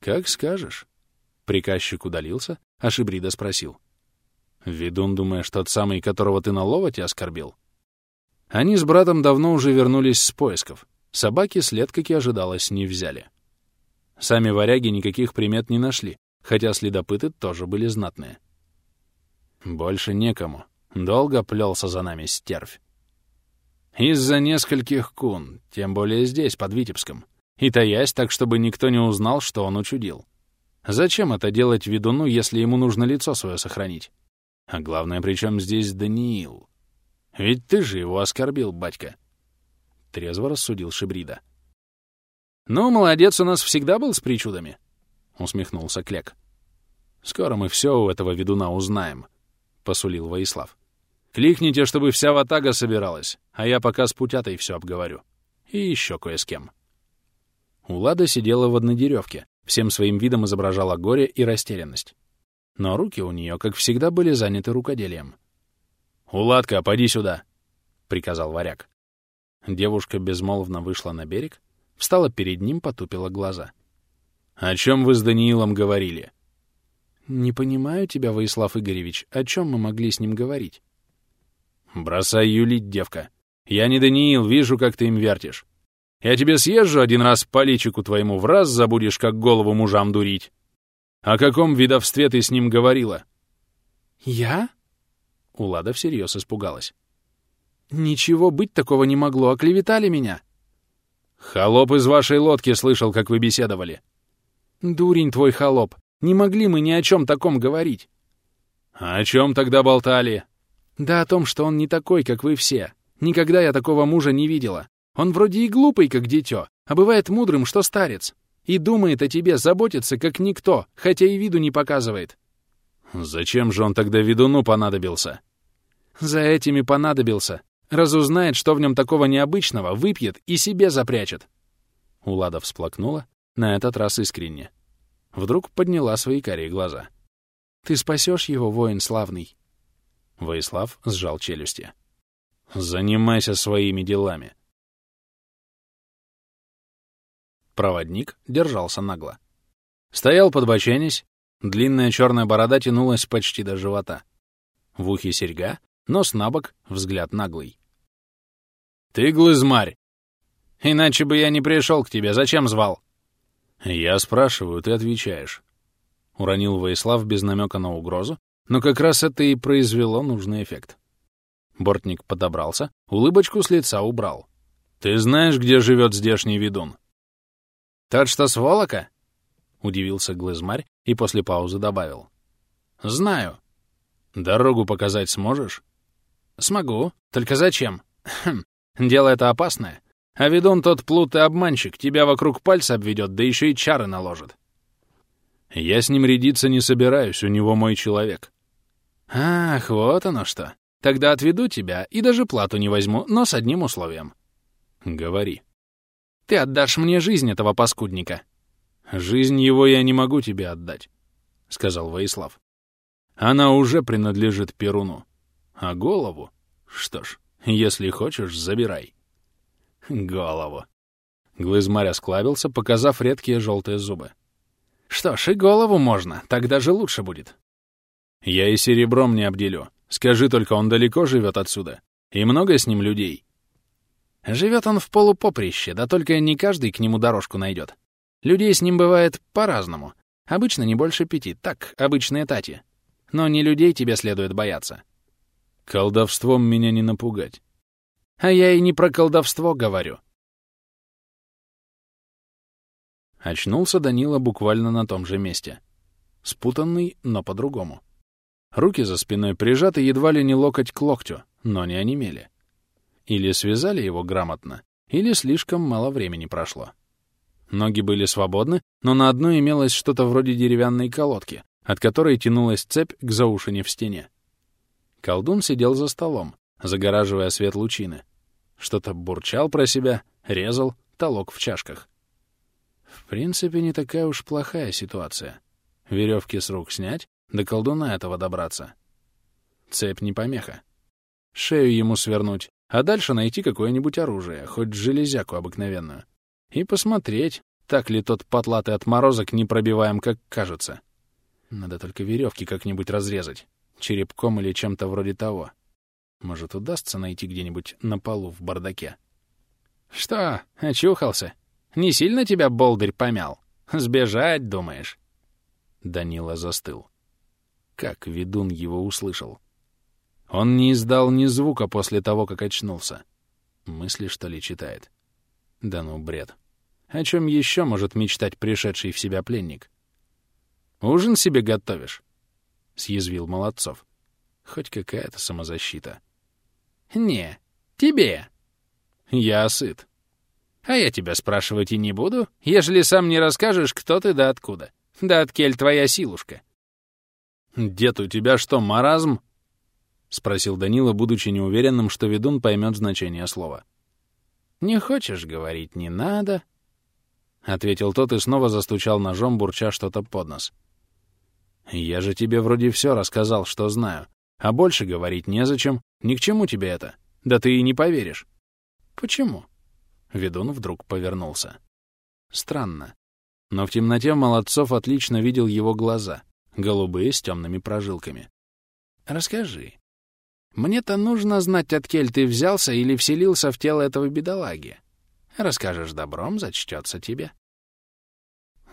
Как скажешь. Приказчик удалился, а Шибрида спросил. Ведун, думаешь, тот самый, которого ты на ловоте оскорбил? Они с братом давно уже вернулись с поисков. Собаки след, как и ожидалось, не взяли. Сами варяги никаких примет не нашли, хотя следопыты тоже были знатные. Больше некому. Долго плелся за нами стервь. Из-за нескольких кун, тем более здесь, под Витебском. И таясь так, чтобы никто не узнал, что он учудил. Зачем это делать ведуну, если ему нужно лицо свое сохранить? А главное, при чем здесь Даниил? Ведь ты же его оскорбил, батька. Трезво рассудил Шибрида. «Ну, молодец, у нас всегда был с причудами», — усмехнулся Клек. «Скоро мы все у этого ведуна узнаем», — посулил Воислав. «Кликните, чтобы вся ватага собиралась, а я пока с путятой все обговорю. И еще кое с кем». Улада сидела в однодеревке, всем своим видом изображала горе и растерянность. Но руки у нее, как всегда, были заняты рукоделием. «Уладка, поди сюда!» — приказал варяг. Девушка безмолвно вышла на берег, Встала перед ним, потупила глаза. «О чем вы с Даниилом говорили?» «Не понимаю тебя, Воислав Игоревич. О чем мы могли с ним говорить?» «Бросай юлить, девка. Я не Даниил, вижу, как ты им вертишь. Я тебе съезжу один раз по личику твоему, в раз забудешь, как голову мужам дурить. О каком видовстве ты с ним говорила?» «Я?» Улада всерьез испугалась. «Ничего быть такого не могло, оклеветали меня. «Холоп из вашей лодки слышал, как вы беседовали». «Дурень твой холоп. Не могли мы ни о чем таком говорить». «А о чем тогда болтали?» «Да о том, что он не такой, как вы все. Никогда я такого мужа не видела. Он вроде и глупый, как дитё, а бывает мудрым, что старец. И думает о тебе, заботится, как никто, хотя и виду не показывает». «Зачем же он тогда ведуну понадобился?» «За этими понадобился. Разузнает, что в нем такого необычного, выпьет и себе запрячет. Улада всплакнула, на этот раз искренне. Вдруг подняла свои карие глаза. «Ты спасешь его, воин славный?» Воислав сжал челюсти. «Занимайся своими делами». Проводник держался нагло. Стоял подбоченясь, длинная черная борода тянулась почти до живота. В ухе серьга, нос набок, взгляд наглый. «Ты глызмарь! Иначе бы я не пришел к тебе. Зачем звал?» «Я спрашиваю, ты отвечаешь». Уронил Воислав без намека на угрозу, но как раз это и произвело нужный эффект. Бортник подобрался, улыбочку с лица убрал. «Ты знаешь, где живет здешний ведун?» «Тот, что с Волока?» — удивился Глызмарь и после паузы добавил. «Знаю». «Дорогу показать сможешь?» «Смогу. Только зачем? Хм, дело это опасное. А ведун тот плут и обманщик, тебя вокруг пальца обведет, да еще и чары наложит». «Я с ним рядиться не собираюсь, у него мой человек». «Ах, вот оно что. Тогда отведу тебя и даже плату не возьму, но с одним условием». «Говори». «Ты отдашь мне жизнь этого паскудника». «Жизнь его я не могу тебе отдать», — сказал Воислав. «Она уже принадлежит Перуну. А голову? Что ж, если хочешь, забирай». «Голову». Глызмарь осклабился, показав редкие желтые зубы. «Что ж, и голову можно, тогда же лучше будет». «Я и серебром не обделю. Скажи только, он далеко живет отсюда? И много с ним людей?» «Живет он в полупоприще, да только не каждый к нему дорожку найдет. Людей с ним бывает по-разному. Обычно не больше пяти, так, обычные тати. Но не людей тебе следует бояться». «Колдовством меня не напугать». «А я и не про колдовство говорю». Очнулся Данила буквально на том же месте. Спутанный, но по-другому. Руки за спиной прижаты едва ли не локоть к локтю, но не онемели. Или связали его грамотно, или слишком мало времени прошло. Ноги были свободны, но на одной имелось что-то вроде деревянной колодки, от которой тянулась цепь к заушине в стене. Колдун сидел за столом, загораживая свет лучины. Что-то бурчал про себя, резал, толок в чашках. В принципе, не такая уж плохая ситуация. Веревки с рук снять, до колдуна этого добраться. Цепь не помеха. Шею ему свернуть, а дальше найти какое-нибудь оружие, хоть железяку обыкновенную. И посмотреть, так ли тот потлатый отморозок не пробиваем, как кажется. Надо только веревки как-нибудь разрезать, черепком или чем-то вроде того. Может, удастся найти где-нибудь на полу в бардаке. «Что, очухался? Не сильно тебя болдырь помял? Сбежать, думаешь?» Данила застыл как ведун его услышал. Он не издал ни звука после того, как очнулся. Мысли, что ли, читает? Да ну, бред. О чем еще может мечтать пришедший в себя пленник? «Ужин себе готовишь?» — съязвил Молодцов. Хоть какая-то самозащита. «Не, тебе». «Я сыт». «А я тебя спрашивать и не буду, ежели сам не расскажешь, кто ты да откуда. Да откель твоя силушка. «Дед, у тебя что, маразм?» — спросил Данила, будучи неуверенным, что ведун поймет значение слова. «Не хочешь говорить, не надо», — ответил тот и снова застучал ножом, бурча что-то под нос. «Я же тебе вроде все рассказал, что знаю. А больше говорить незачем. Ни к чему тебе это. Да ты и не поверишь». «Почему?» Ведун вдруг повернулся. Странно. Но в темноте Молодцов отлично видел его глаза, голубые с темными прожилками. «Расскажи. Мне-то нужно знать, от кель ты взялся или вселился в тело этого бедолаги. Расскажешь добром, зачтется тебе».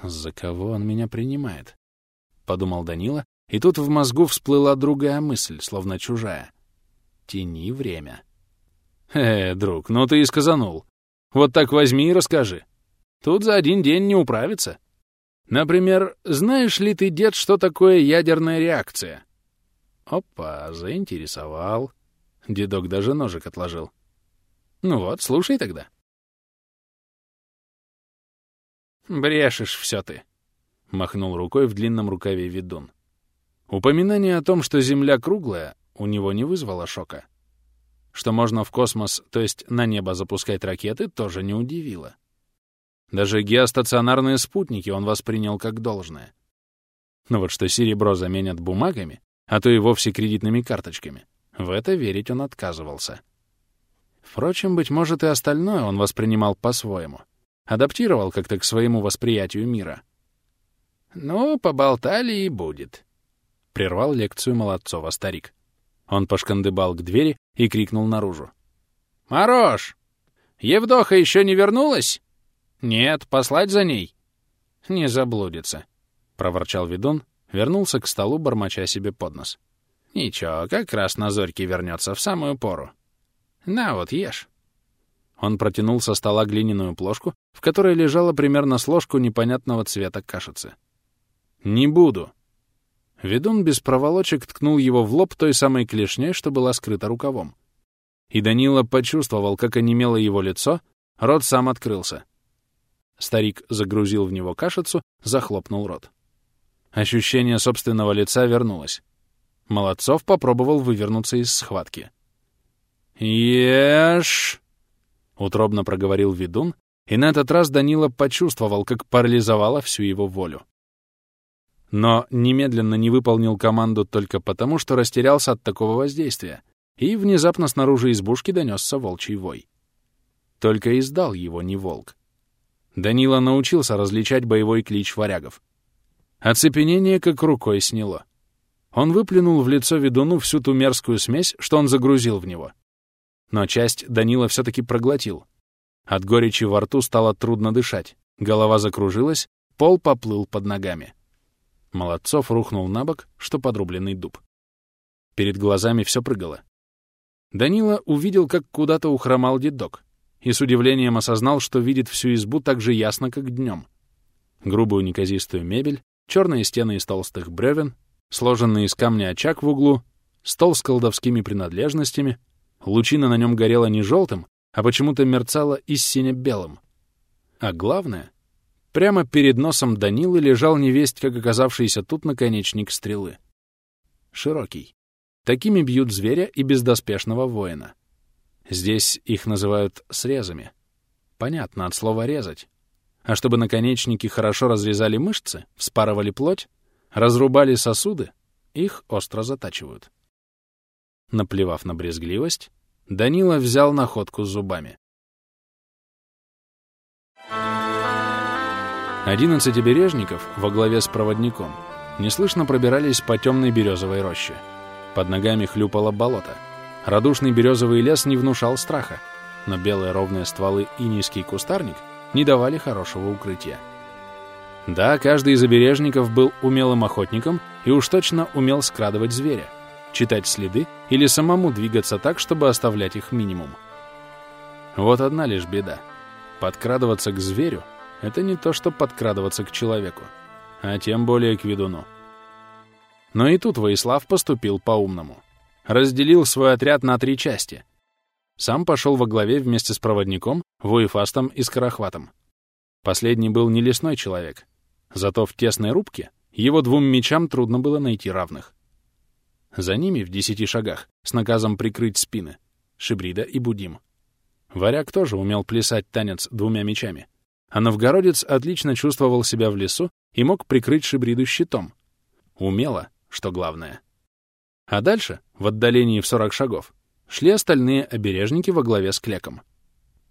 «За кого он меня принимает?» — подумал Данила, и тут в мозгу всплыла другая мысль, словно чужая. «Тяни время». «Э, друг, ну ты и сказанул. Вот так возьми и расскажи. Тут за один день не управиться». Например, знаешь ли ты, дед, что такое ядерная реакция? Опа, заинтересовал. Дедок даже ножик отложил. Ну вот, слушай тогда. Брешешь все ты, — махнул рукой в длинном рукаве ведун. Упоминание о том, что Земля круглая, у него не вызвало шока. Что можно в космос, то есть на небо запускать ракеты, тоже не удивило. Даже геостационарные спутники он воспринял как должное. Но вот что серебро заменят бумагами, а то и вовсе кредитными карточками, в это верить он отказывался. Впрочем, быть может, и остальное он воспринимал по-своему. Адаптировал как-то к своему восприятию мира. «Ну, поболтали и будет», — прервал лекцию Молодцова старик. Он пошкандыбал к двери и крикнул наружу. «Марош! Евдоха еще не вернулась?» «Нет, послать за ней». «Не заблудится», — проворчал ведун, вернулся к столу, бормоча себе под нос. «Ничего, как раз на зорьке вернется в самую пору. На вот, ешь». Он протянул со стола глиняную плошку, в которой лежала примерно с ложку непонятного цвета кашицы. «Не буду». Ведун без проволочек ткнул его в лоб той самой клешней, что была скрыта рукавом. И Данила почувствовал, как онемело его лицо, рот сам открылся. Старик загрузил в него кашицу, захлопнул рот. Ощущение собственного лица вернулось. Молодцов попробовал вывернуться из схватки. «Ешь!» — утробно проговорил ведун, и на этот раз Данила почувствовал, как парализовала всю его волю. Но немедленно не выполнил команду только потому, что растерялся от такого воздействия, и внезапно снаружи избушки донесся волчий вой. Только издал его не волк. Данила научился различать боевой клич варягов. Оцепенение как рукой сняло. Он выплюнул в лицо ведуну всю ту мерзкую смесь, что он загрузил в него. Но часть Данила все-таки проглотил. От горечи во рту стало трудно дышать, голова закружилась, пол поплыл под ногами. Молодцов рухнул на бок, что подрубленный дуб. Перед глазами все прыгало. Данила увидел, как куда-то ухромал дедок, и с удивлением осознал, что видит всю избу так же ясно, как днем. Грубую неказистую мебель, черные стены из толстых бревен, сложенный из камня очаг в углу, стол с колдовскими принадлежностями, лучина на нем горела не желтым, а почему-то мерцала и сине-белым. А главное, Прямо перед носом Данилы лежал невесть, как оказавшийся тут наконечник стрелы. Широкий. Такими бьют зверя и бездоспешного воина. Здесь их называют срезами. Понятно, от слова «резать». А чтобы наконечники хорошо разрезали мышцы, вспарывали плоть, разрубали сосуды, их остро затачивают. Наплевав на брезгливость, Данила взял находку зубами. Одиннадцать обережников во главе с проводником неслышно пробирались по темной березовой роще. Под ногами хлюпало болото. Радушный березовый лес не внушал страха, но белые ровные стволы и низкий кустарник не давали хорошего укрытия. Да, каждый из обережников был умелым охотником и уж точно умел скрадывать зверя, читать следы или самому двигаться так, чтобы оставлять их минимум. Вот одна лишь беда. Подкрадываться к зверю — это не то, что подкрадываться к человеку, а тем более к ведуну. Но и тут Воислав поступил по-умному. Разделил свой отряд на три части. Сам пошел во главе вместе с проводником, Воефастом и Скорохватом. Последний был не лесной человек. Зато в тесной рубке его двум мечам трудно было найти равных. За ними в десяти шагах, с наказом прикрыть спины, Шибрида и Будим. Варяг тоже умел плясать танец двумя мечами а новгородец отлично чувствовал себя в лесу и мог прикрыть шибриду щитом. Умело, что главное. А дальше, в отдалении в 40 шагов, шли остальные обережники во главе с Клеком.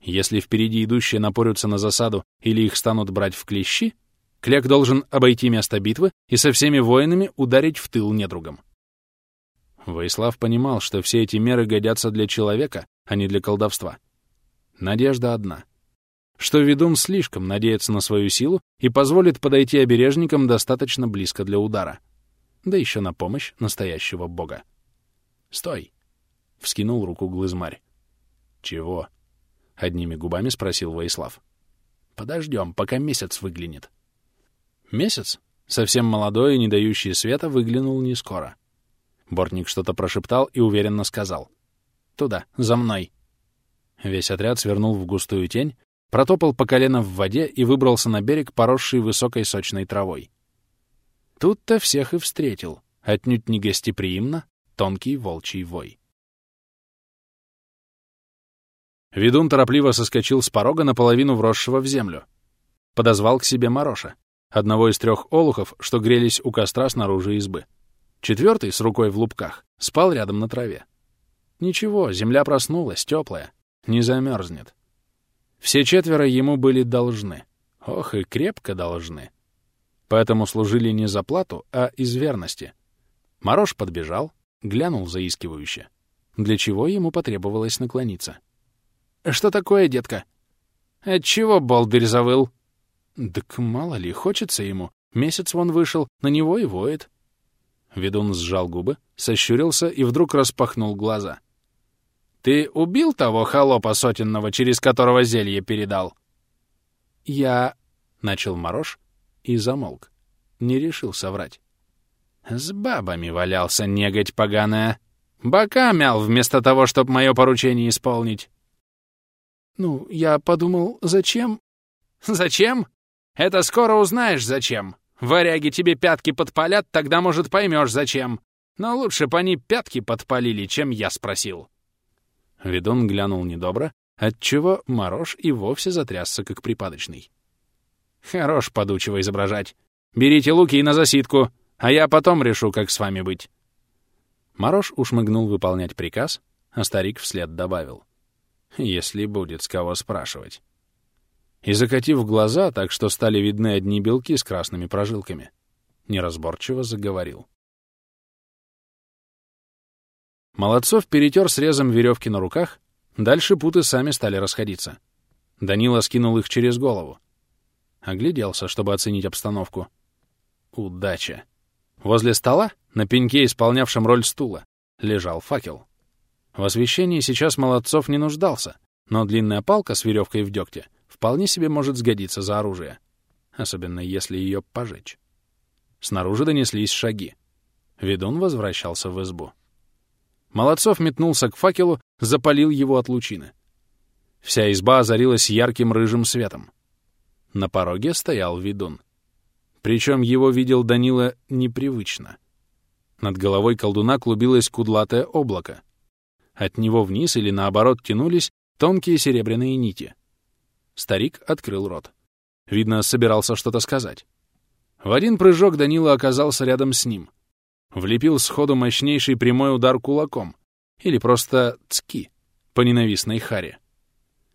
Если впереди идущие напорются на засаду или их станут брать в клещи, Клек должен обойти место битвы и со всеми воинами ударить в тыл недругам. Воислав понимал, что все эти меры годятся для человека, а не для колдовства. Надежда одна — что ведун слишком надеется на свою силу и позволит подойти обережникам достаточно близко для удара. Да еще на помощь настоящего бога. «Стой!» — вскинул руку Глызмарь. «Чего?» — одними губами спросил Воислав. «Подождем, пока месяц выглянет». Месяц, совсем молодой и не дающий света, выглянул не скоро. Бортник что-то прошептал и уверенно сказал. «Туда, за мной». Весь отряд свернул в густую тень, протопал по колено в воде и выбрался на берег, поросший высокой сочной травой. Тут-то всех и встретил, отнюдь не гостеприимно, тонкий волчий вой. Ведун торопливо соскочил с порога, наполовину вросшего в землю. Подозвал к себе Мороша, одного из трех олухов, что грелись у костра снаружи избы. Четвертый, с рукой в лупках, спал рядом на траве. Ничего, земля проснулась, теплая, не замерзнет. Все четверо ему были должны. Ох, и крепко должны. Поэтому служили не за плату, а из верности. Морош подбежал, глянул заискивающе, для чего ему потребовалось наклониться. «Что такое, детка?» «Отчего болдырь завыл?» «Так мало ли, хочется ему. Месяц вон вышел, на него и воет». Ведун сжал губы, сощурился и вдруг распахнул глаза. «Ты убил того холопа сотенного, через которого зелье передал?» «Я...» — начал Морош и замолк. Не решился врать. «С бабами валялся негодь поганая. Бока мял вместо того, чтобы мое поручение исполнить». «Ну, я подумал, зачем?» «Зачем? Это скоро узнаешь, зачем. Варяги тебе пятки подпалят, тогда, может, поймешь, зачем. Но лучше бы они пятки подпалили, чем я спросил». Ведун глянул недобро, отчего Морош и вовсе затрясся, как припадочный. «Хорош подучиво изображать. Берите луки и на засидку, а я потом решу, как с вами быть». Морош ушмыгнул выполнять приказ, а старик вслед добавил. «Если будет с кого спрашивать» и, закатив глаза, так что стали видны одни белки с красными прожилками, неразборчиво заговорил. Молодцов перетер срезом веревки на руках, дальше путы сами стали расходиться. Данила скинул их через голову. Огляделся, чтобы оценить обстановку. Удача. Возле стола, на пеньке, исполнявшем роль стула, лежал факел. В освещении сейчас Молодцов не нуждался, но длинная палка с веревкой в дегте вполне себе может сгодиться за оружие, особенно если ее пожечь. Снаружи донеслись шаги. Ведун возвращался в избу. Молодцов метнулся к факелу, запалил его от лучины. Вся изба озарилась ярким рыжим светом. На пороге стоял ведун. Причем его видел Данила непривычно. Над головой колдуна клубилось кудлатое облако. От него вниз или наоборот тянулись тонкие серебряные нити. Старик открыл рот. Видно, собирался что-то сказать. В один прыжок Данила оказался рядом с ним. Влепил сходу мощнейший прямой удар кулаком. Или просто цки по ненавистной харе.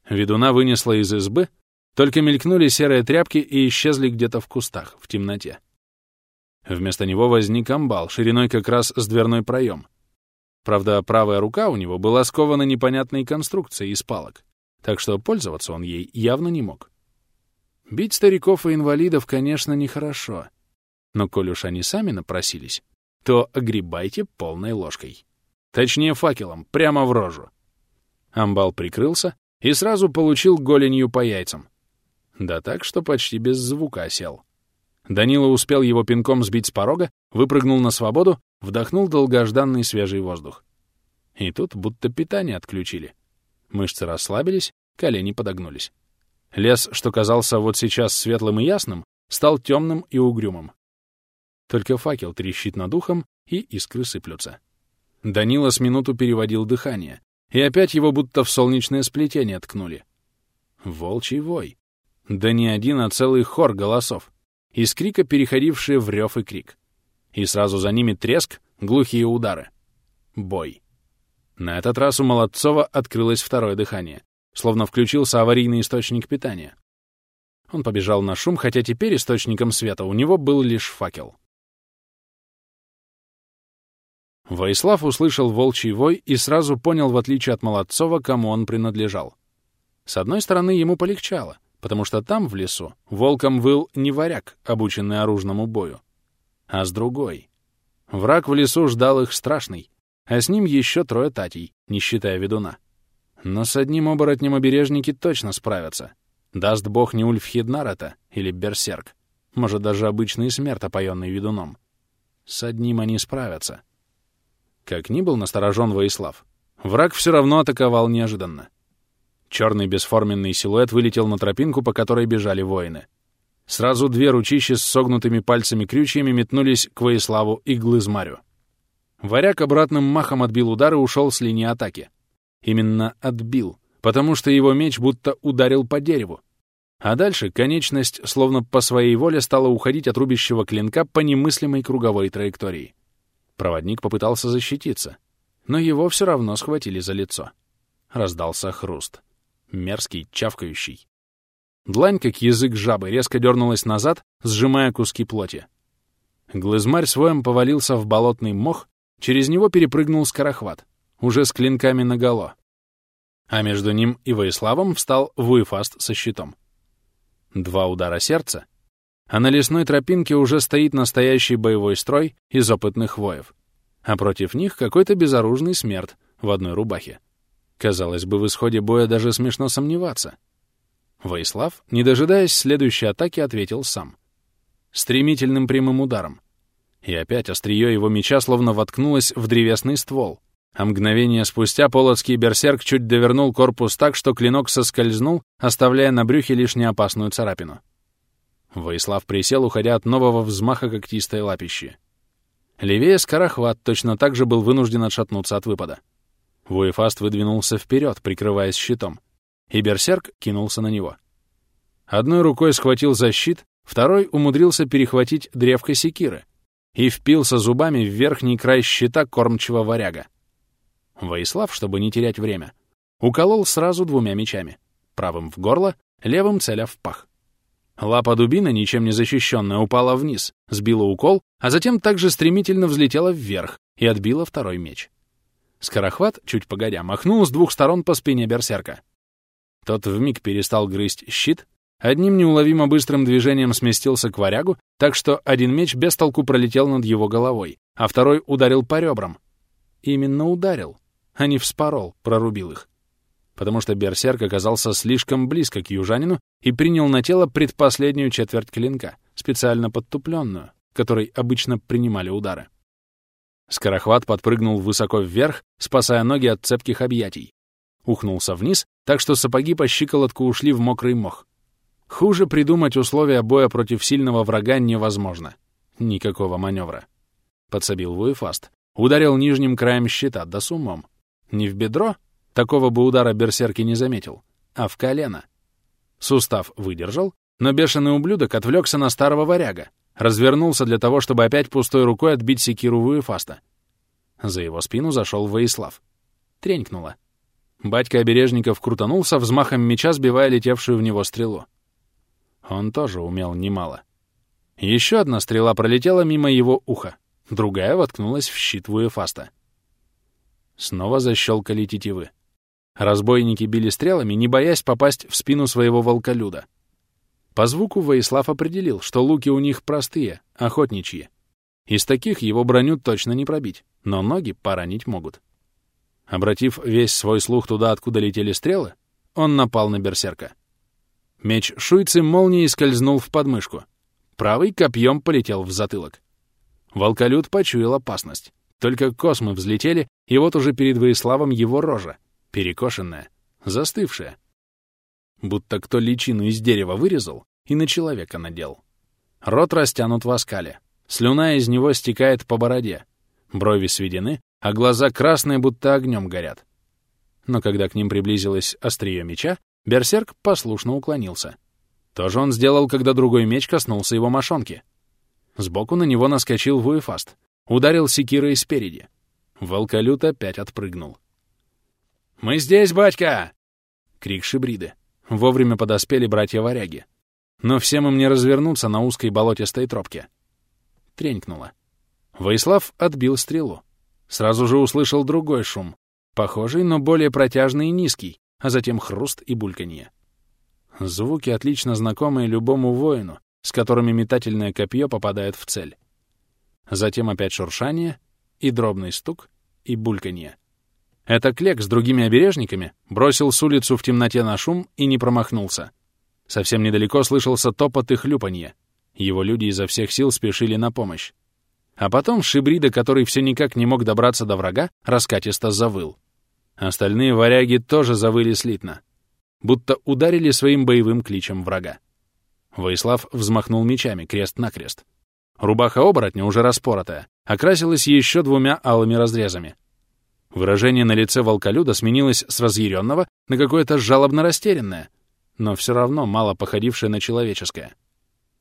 Ведуна вынесла из избы, только мелькнули серые тряпки и исчезли где-то в кустах, в темноте. Вместо него возник амбал, шириной как раз с дверной проем. Правда, правая рука у него была скована непонятной конструкцией из палок так что пользоваться он ей явно не мог. Бить стариков и инвалидов, конечно, нехорошо, но коль уж они сами напросились, то огребайте полной ложкой. Точнее, факелом, прямо в рожу. Амбал прикрылся и сразу получил голенью по яйцам. Да так, что почти без звука сел. Данила успел его пинком сбить с порога, выпрыгнул на свободу, вдохнул долгожданный свежий воздух. И тут будто питание отключили. Мышцы расслабились, колени подогнулись. Лес, что казался вот сейчас светлым и ясным, стал темным и угрюмым. Только факел трещит над ухом, и искры сыплются. Данила с минуту переводил дыхание, и опять его будто в солнечное сплетение ткнули. Волчий вой. Да не один, а целый хор голосов. Из крика переходившие в рев и крик. И сразу за ними треск, глухие удары. Бой. На этот раз у Молодцова открылось второе дыхание, словно включился аварийный источник питания. Он побежал на шум, хотя теперь источником света у него был лишь факел. Воислав услышал волчий вой и сразу понял, в отличие от Молодцова, кому он принадлежал. С одной стороны, ему полегчало, потому что там, в лесу, волком выл не варяг, обученный оружному бою, а с другой. Враг в лесу ждал их страшный, а с ним еще трое татей, не считая ведуна. Но с одним оборотнем обережники точно справятся. Даст бог не Ульфхиднар это или Берсерк. Может, даже обычный смерть, опоенный ведуном. С одним они справятся. Как ни был насторожен Воислав, враг все равно атаковал неожиданно. Черный бесформенный силуэт вылетел на тропинку, по которой бежали воины. Сразу две ручища с согнутыми пальцами-крючьями метнулись к Воиславу и Глызмарю. Варяг обратным махом отбил удар и ушел с линии атаки. Именно отбил, потому что его меч будто ударил по дереву. А дальше конечность, словно по своей воле, стала уходить от рубящего клинка по немыслимой круговой траектории. Проводник попытался защититься, но его все равно схватили за лицо. Раздался хруст. Мерзкий, чавкающий. Длань, как язык жабы, резко дернулась назад, сжимая куски плоти. Глызмарь своем повалился в болотный мох, через него перепрыгнул скорохват, уже с клинками наголо. А между ним и Воиславом встал Вуефаст со щитом. Два удара сердца, а на лесной тропинке уже стоит настоящий боевой строй из опытных воев, а против них какой-то безоружный смерть в одной рубахе. Казалось бы, в исходе боя даже смешно сомневаться. Воислав, не дожидаясь следующей атаки, ответил сам. Стремительным прямым ударом. И опять острие его меча словно воткнулось в древесный ствол, а мгновение спустя полоцкий берсерк чуть довернул корпус так, что клинок соскользнул, оставляя на брюхе лишь неопасную царапину. Воислав присел, уходя от нового взмаха когтистой лапищи. Левее Скорохват точно так же был вынужден отшатнуться от выпада. Вуефаст выдвинулся вперед, прикрываясь щитом, и берсерк кинулся на него. Одной рукой схватил за щит, второй умудрился перехватить древко секиры и впился зубами в верхний край щита кормчего варяга. Воислав, чтобы не терять время, уколол сразу двумя мечами. Правым в горло, левым целя в пах. Лапа дубина, ничем не защищенная, упала вниз, сбила укол, а затем также стремительно взлетела вверх и отбила второй меч. Скорохват, чуть погодя, махнул с двух сторон по спине берсерка. Тот вмиг перестал грызть щит, одним неуловимо быстрым движением сместился к варягу, так что один меч без толку пролетел над его головой, а второй ударил по ребрам. Именно ударил а не вспорол, прорубил их. Потому что берсерк оказался слишком близко к южанину и принял на тело предпоследнюю четверть клинка, специально подтупленную, которой обычно принимали удары. Скорохват подпрыгнул высоко вверх, спасая ноги от цепких объятий. Ухнулся вниз, так что сапоги по щиколотку ушли в мокрый мох. Хуже придумать условия боя против сильного врага невозможно. Никакого маневра. Подсобил Вуефаст. Ударил нижним краем щита, да с умом. Не в бедро, такого бы удара берсерки не заметил, а в колено. Сустав выдержал, но бешеный ублюдок отвлекся на старого варяга, развернулся для того, чтобы опять пустой рукой отбить секиру Вуефаста. За его спину зашел Воислав. Тренькнуло. Батька Обережников крутанулся, взмахом меча сбивая летевшую в него стрелу. Он тоже умел немало. Еще одна стрела пролетела мимо его уха, другая воткнулась в щит Вуефаста. Снова защелкали тетивы. Разбойники били стрелами, не боясь попасть в спину своего волколюда. По звуку Воислав определил, что луки у них простые, охотничьи. Из таких его броню точно не пробить, но ноги поранить могут. Обратив весь свой слух туда, откуда летели стрелы, он напал на берсерка. Меч шуйцы молнией скользнул в подмышку. Правый копьем полетел в затылок. Волколюд почуял опасность. Только космы взлетели, и вот уже перед Воиславом его рожа, перекошенная, застывшая. Будто кто личину из дерева вырезал и на человека надел. Рот растянут в оскале. Слюна из него стекает по бороде. Брови сведены, а глаза красные, будто огнем горят. Но когда к ним приблизилось острие меча, берсерк послушно уклонился. То же он сделал, когда другой меч коснулся его мошонки. Сбоку на него наскочил Вуефаст, Ударил секирой спереди. Волколют опять отпрыгнул. «Мы здесь, батька!» — крик шибриды. Вовремя подоспели братья-варяги. Но всем им не развернуться на узкой болотистой тропке. Тренькнуло. Воислав отбил стрелу. Сразу же услышал другой шум, похожий, но более протяжный и низкий, а затем хруст и бульканье. Звуки, отлично знакомые любому воину, с которыми метательное копье попадает в цель. Затем опять шуршание, и дробный стук, и бульканье. Это Клек с другими обережниками бросил с улицу в темноте на шум и не промахнулся. Совсем недалеко слышался топот и хлюпанье. Его люди изо всех сил спешили на помощь. А потом Шибрида, который все никак не мог добраться до врага, раскатисто завыл. Остальные варяги тоже завыли слитно, будто ударили своим боевым кличем врага. Воислав взмахнул мечами крест-накрест. Рубаха оборотня, уже распоротая, окрасилась еще двумя алыми разрезами. Выражение на лице волколюда сменилось с разъяренного на какое-то жалобно растерянное, но все равно мало походившее на человеческое.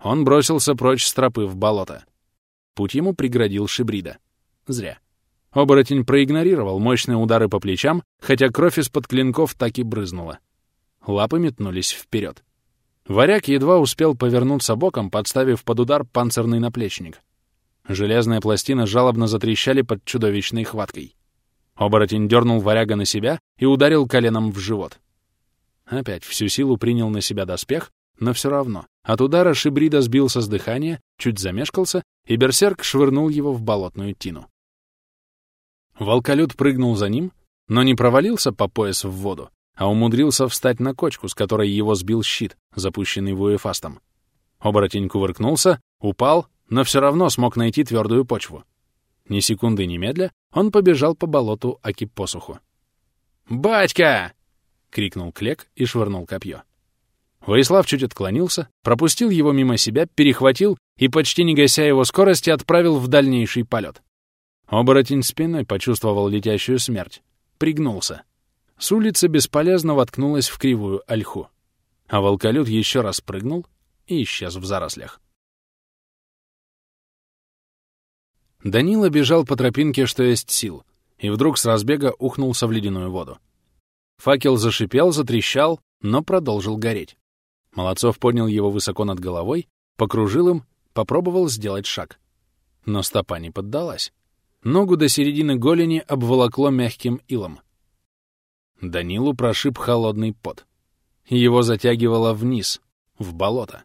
Он бросился прочь с тропы в болото. Путь ему преградил Шибрида. Зря. Оборотень проигнорировал мощные удары по плечам, хотя кровь из-под клинков так и брызнула. Лапы метнулись вперед. Варяг едва успел повернуться боком, подставив под удар панцирный наплечник. Железные пластины жалобно затрещали под чудовищной хваткой. Оборотень дернул варяга на себя и ударил коленом в живот. Опять всю силу принял на себя доспех, но все равно. От удара Шибрида сбился с дыхания, чуть замешкался, и берсерк швырнул его в болотную тину. Волколют прыгнул за ним, но не провалился по пояс в воду, а умудрился встать на кочку, с которой его сбил щит, запущенный вуефастом. Оборотень кувыркнулся, упал, но все равно смог найти твердую почву. Ни секунды немедля он побежал по болоту Аки посуху. «Батька!» — крикнул Клек и швырнул копье. Воислав чуть отклонился, пропустил его мимо себя, перехватил и, почти не гася его скорости, отправил в дальнейший полет. Оборотень спиной почувствовал летящую смерть. Пригнулся. С улицы бесполезно воткнулась в кривую ольху. А волколют еще раз прыгнул и исчез в зарослях. Данила бежал по тропинке, что есть сил, и вдруг с разбега ухнулся в ледяную воду. Факел зашипел, затрещал, но продолжил гореть. Молодцов поднял его высоко над головой, покружил им, попробовал сделать шаг. Но стопа не поддалась. Ногу до середины голени обволокло мягким илом. Данилу прошиб холодный пот. Его затягивало вниз, в болото.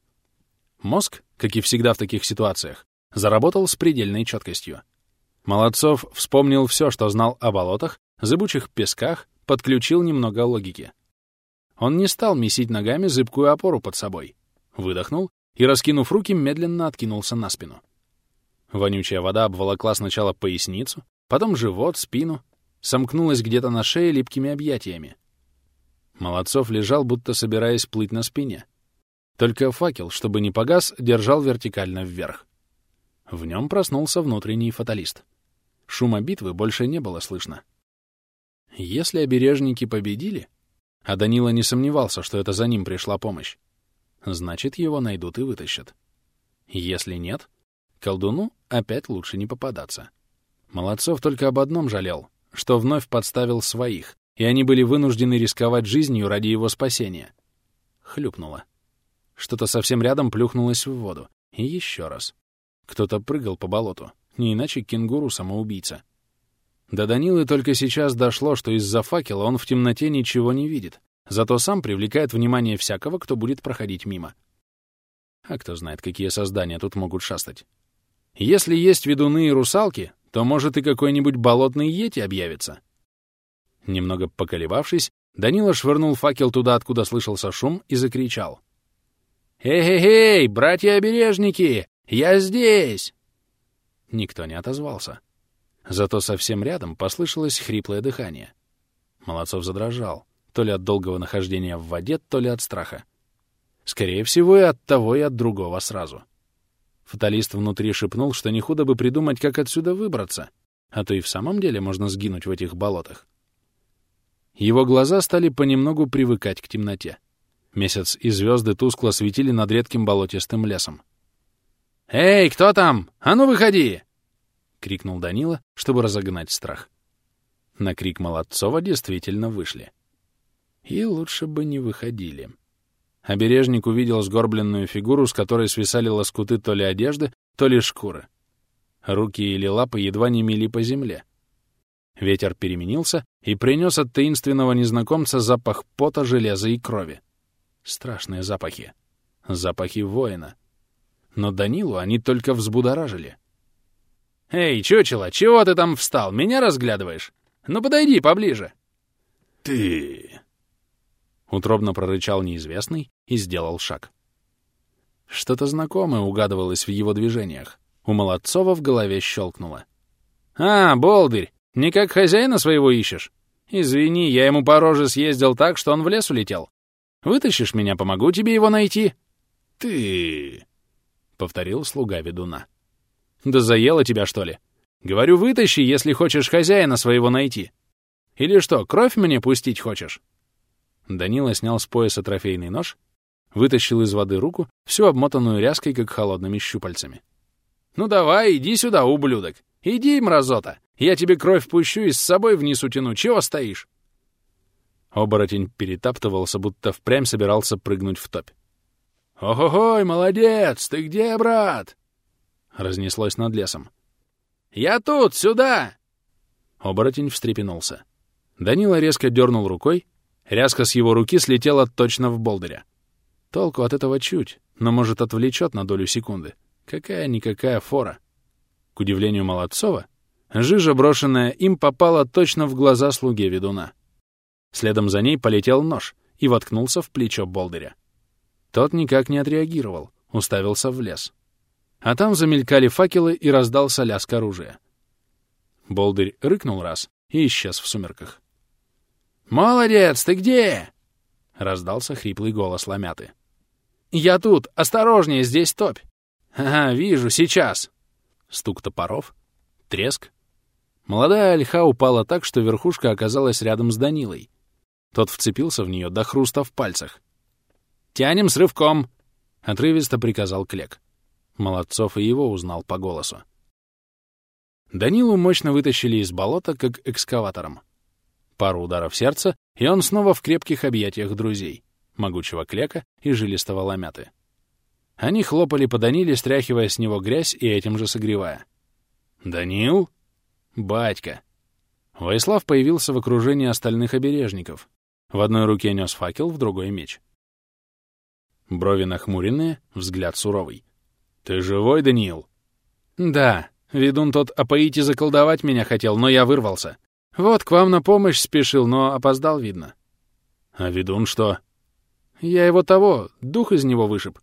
Мозг, как и всегда в таких ситуациях, заработал с предельной четкостью. Молодцов вспомнил все, что знал о болотах, зыбучих песках, подключил немного логики. Он не стал месить ногами зыбкую опору под собой. Выдохнул и, раскинув руки, медленно откинулся на спину. Вонючая вода обволокла сначала поясницу, потом живот, спину, сомкнулась где-то на шее липкими объятиями. Молодцов лежал, будто собираясь плыть на спине. Только факел, чтобы не погас, держал вертикально вверх. В нем проснулся внутренний фаталист. Шума битвы больше не было слышно. Если обережники победили, а Данила не сомневался, что это за ним пришла помощь, значит, его найдут и вытащат. Если нет, колдуну опять лучше не попадаться. Молодцов только об одном жалел, что вновь подставил своих, и они были вынуждены рисковать жизнью ради его спасения. Хлюпнуло. Что-то совсем рядом плюхнулось в воду. И еще раз. Кто-то прыгал по болоту. Не иначе кенгуру-самоубийца. До Данилы только сейчас дошло, что из-за факела он в темноте ничего не видит, зато сам привлекает внимание всякого, кто будет проходить мимо. А кто знает, какие создания тут могут шастать. Если есть ведуны и русалки, то, может, и какой-нибудь болотный йети объявится. Немного поколебавшись, Данила швырнул факел туда, откуда слышался шум, и закричал. «Эй-эй-эй, братья-обережники! Я здесь!» Никто не отозвался. Зато совсем рядом послышалось хриплое дыхание. Молодцов задрожал, то ли от долгого нахождения в воде, то ли от страха. Скорее всего, и от того, и от другого сразу. Фаталист внутри шепнул, что не худо бы придумать, как отсюда выбраться, а то и в самом деле можно сгинуть в этих болотах. Его глаза стали понемногу привыкать к темноте. Месяц и звезды тускло светили над редким болотистым лесом. «Эй, кто там? А ну, выходи!» — крикнул Данила, чтобы разогнать страх. На крик Молодцова действительно вышли. И лучше бы не выходили. Обережник увидел сгорбленную фигуру, с которой свисали лоскуты то ли одежды, то ли шкуры. Руки или лапы едва не мели по земле. Ветер переменился и принес от таинственного незнакомца запах пота, железа и крови. Страшные запахи. Запахи воина. Но Данилу они только взбудоражили. «Эй, чучело, чего ты там встал? Меня разглядываешь? Ну подойди поближе!» «Ты...» Утробно прорычал неизвестный и сделал шаг. Что-то знакомое угадывалось в его движениях. У Молодцова в голове щелкнуло. «А, болдырь, не как хозяина своего ищешь? Извини, я ему по роже съездил так, что он в лес улетел. Вытащишь меня, помогу тебе его найти». «Ты...» — повторил слуга ведуна. «Да заело тебя, что ли? Говорю, вытащи, если хочешь хозяина своего найти. Или что, кровь мне пустить хочешь?» Данила снял с пояса трофейный нож, вытащил из воды руку, всю обмотанную ряской, как холодными щупальцами. «Ну давай, иди сюда, ублюдок! Иди, мразота! Я тебе кровь пущу и с собой вниз утяну. Чего стоишь?» Оборотень перетаптывался, будто впрямь собирался прыгнуть в топь. «Ого-гой, молодец! Ты где, брат?» — разнеслось над лесом. «Я тут! Сюда!» Оборотень встрепенулся. Данила резко дернул рукой, рязко с его руки слетела точно в болдыря. Толку от этого чуть, но, может, отвлечет на долю секунды. Какая-никакая фора. К удивлению Молодцова, жижа, брошенная им, попала точно в глаза слуге ведуна. Следом за ней полетел нож и воткнулся в плечо болдыря. Тот никак не отреагировал, уставился в лес. А там замелькали факелы и раздался лязг оружия. Болдырь рыкнул раз и исчез в сумерках. «Молодец, ты где?» — раздался хриплый голос ломяты. «Я тут! Осторожнее, здесь топь!» «Ага, вижу, сейчас!» Стук топоров, треск. Молодая ольха упала так, что верхушка оказалась рядом с Данилой. Тот вцепился в нее до хруста в пальцах. «Тянем с рывком!» — отрывисто приказал Клек. Молодцов и его узнал по голосу. Данилу мощно вытащили из болота, как экскаватором. Пару ударов сердца, и он снова в крепких объятиях друзей, могучего Клека и жилистого ломяты. Они хлопали по Даниле, стряхивая с него грязь и этим же согревая. «Данил? Батька!» Ваислав появился в окружении остальных обережников. В одной руке нес факел, в другой — меч. Брови нахмуренные, взгляд суровый. «Ты живой, Даниил?» «Да. Ведун тот опоить и заколдовать меня хотел, но я вырвался. Вот, к вам на помощь спешил, но опоздал, видно». «А ведун что?» «Я его того, дух из него вышиб».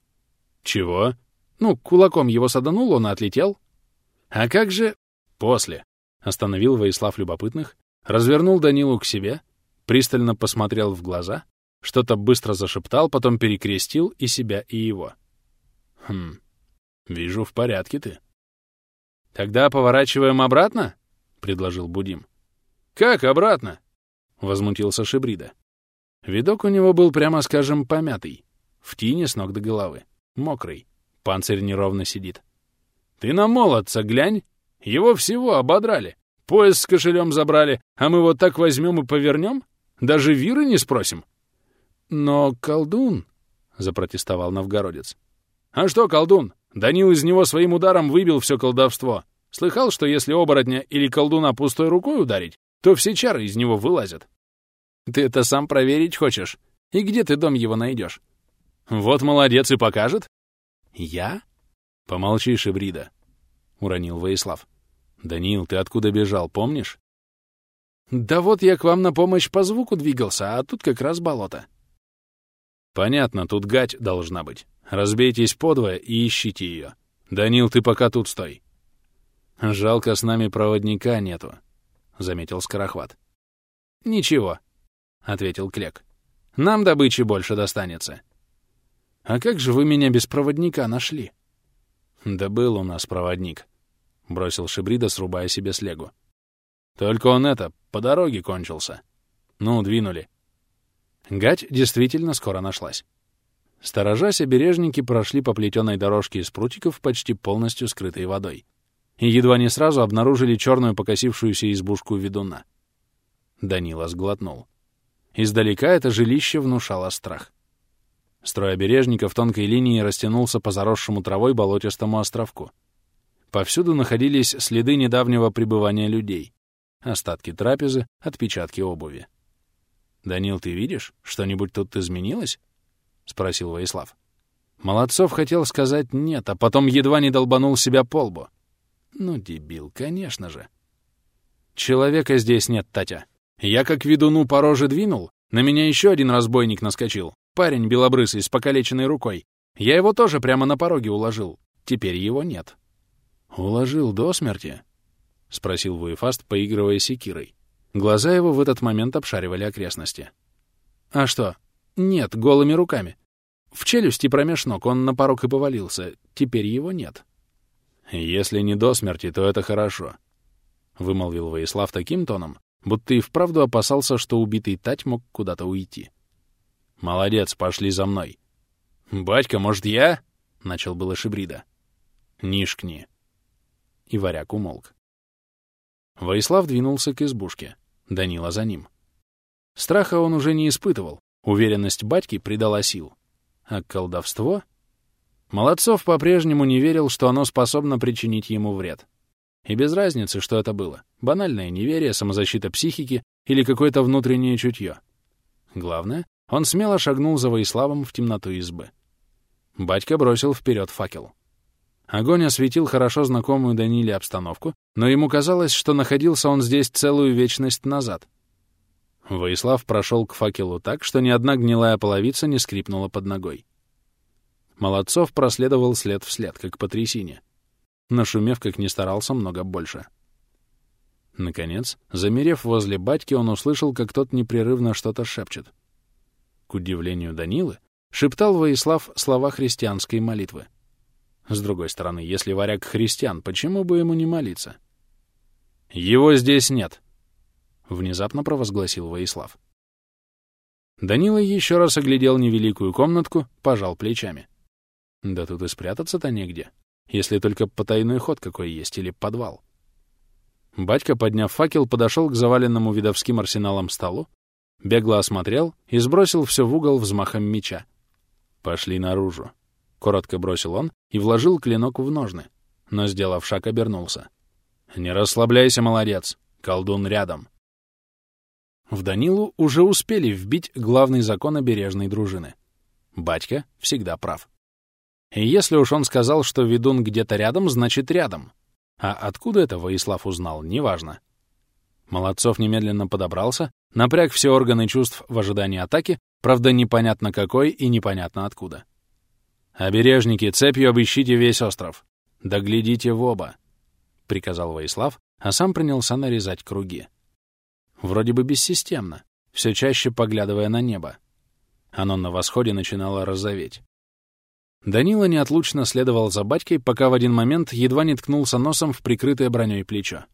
«Чего?» «Ну, кулаком его саданул, он отлетел». «А как же...» «После», — остановил Воислав любопытных, развернул Данилу к себе, пристально посмотрел в глаза, что-то быстро зашептал, потом перекрестил и себя, и его. «Хм, вижу, в порядке ты». «Тогда поворачиваем обратно?» — предложил Будим. «Как обратно?» — возмутился Шибрида. Видок у него был, прямо скажем, помятый, в тине с ног до головы мокрый. Панцирь неровно сидит. «Ты на молодца глянь! Его всего ободрали. Пояс с кошелем забрали, а мы вот так возьмем и повернем? Даже виры не спросим?» «Но колдун...» — запротестовал новгородец. «А что колдун? Данил из него своим ударом выбил все колдовство. Слыхал, что если оборотня или колдуна пустой рукой ударить, то все чары из него вылазят. Ты это сам проверить хочешь? И где ты дом его найдешь? Вот молодец и покажет. Я? Помолчи, Шибрида, — уронил Воислав. Даниил, ты откуда бежал, помнишь? Да вот я к вам на помощь по звуку двигался, а тут как раз болото. Понятно, тут гать должна быть. Разбейтесь подвое и ищите ее. Данил, ты пока тут стой. Жалко, с нами проводника нету, — заметил Скорохват. Ничего, — ответил Клек. Нам добычи больше достанется. «А как же вы меня без проводника нашли?» «Да был у нас проводник», — бросил Шибрида, срубая себе слегу. «Только он это, по дороге кончился. Ну, двинули». Гать действительно скоро нашлась. Сторожась, обережники прошли по плетеной дорожке из прутиков, почти полностью скрытой водой. И едва не сразу обнаружили черную покосившуюся избушку ведуна. Данила сглотнул. Издалека это жилище внушало страх. Строй обережника в тонкой линии растянулся по заросшему травой болотистому островку. Повсюду находились следы недавнего пребывания людей. Остатки трапезы, отпечатки обуви. «Данил, ты видишь? Что-нибудь тут изменилось?» — спросил Воислав. Молодцов хотел сказать «нет», а потом едва не долбанул себя по лбу. «Ну, дебил, конечно же». «Человека здесь нет, Татя. Я как ведуну по роже двинул, на меня еще один разбойник наскочил. Парень белобрысый с покалеченной рукой. Я его тоже прямо на пороге уложил. Теперь его нет. «Уложил до смерти?» — спросил Вуефаст, поигрывая секирой. Глаза его в этот момент обшаривали окрестности. «А что? Нет, голыми руками. В челюсти промеж ног он на порог и повалился. Теперь его нет». «Если не до смерти, то это хорошо», — вымолвил Воислав таким тоном, будто и вправду опасался, что убитый Тать мог куда-то уйти. «Молодец, пошли за мной». «Батька, может, я?» — начал было Шибрида. «Нишкни». И варяг умолк. Воислав двинулся к избушке. Данила за ним. Страха он уже не испытывал. Уверенность батьки придала сил. А колдовство? Молодцов по-прежнему не верил, что оно способно причинить ему вред. И без разницы, что это было — банальное неверие, самозащита психики или какое-то внутреннее чутье. Главное, он смело шагнул за Воиславом в темноту избы. Батька бросил вперед факел. Огонь осветил хорошо знакомую Даниле обстановку, но ему казалось, что находился он здесь целую вечность назад. Воислав прошел к факелу так, что ни одна гнилая половица не скрипнула под ногой. Молодцов проследовал след в след, как по трясине. Нашумев, как ни старался, много больше. Наконец, замерев возле батьки, он услышал, как тот непрерывно что-то шепчет. К удивлению Данилы, шептал Воислав слова христианской молитвы. С другой стороны, если варяг христиан, почему бы ему не молиться? «Его здесь нет!» — внезапно провозгласил Воислав. Данила еще раз оглядел невеликую комнатку, пожал плечами. Да тут и спрятаться-то негде, если только потайной ход какой есть или подвал. Батька, подняв факел, подошел к заваленному видовским арсеналом столу, бегло осмотрел и сбросил все в угол взмахом меча. «Пошли наружу», — коротко бросил он и вложил клинок в ножны, но, сделав шаг, обернулся. «Не расслабляйся, молодец! Колдун рядом!» В Данилу уже успели вбить главный закон обережной дружины. Батька всегда прав. И если уж он сказал, что ведун где-то рядом, значит рядом. А откуда это Воислав узнал, неважно. Молодцов немедленно подобрался, напряг все органы чувств в ожидании атаки, правда, непонятно какой и непонятно откуда. «Обережники, цепью обыщите весь остров. Да глядите в оба», — приказал Воислав, а сам принялся нарезать круги. Вроде бы бессистемно, все чаще поглядывая на небо. Оно на восходе начинало розоветь. Данила неотлучно следовал за батькой, пока в один момент едва не ткнулся носом в прикрытое броней плечо.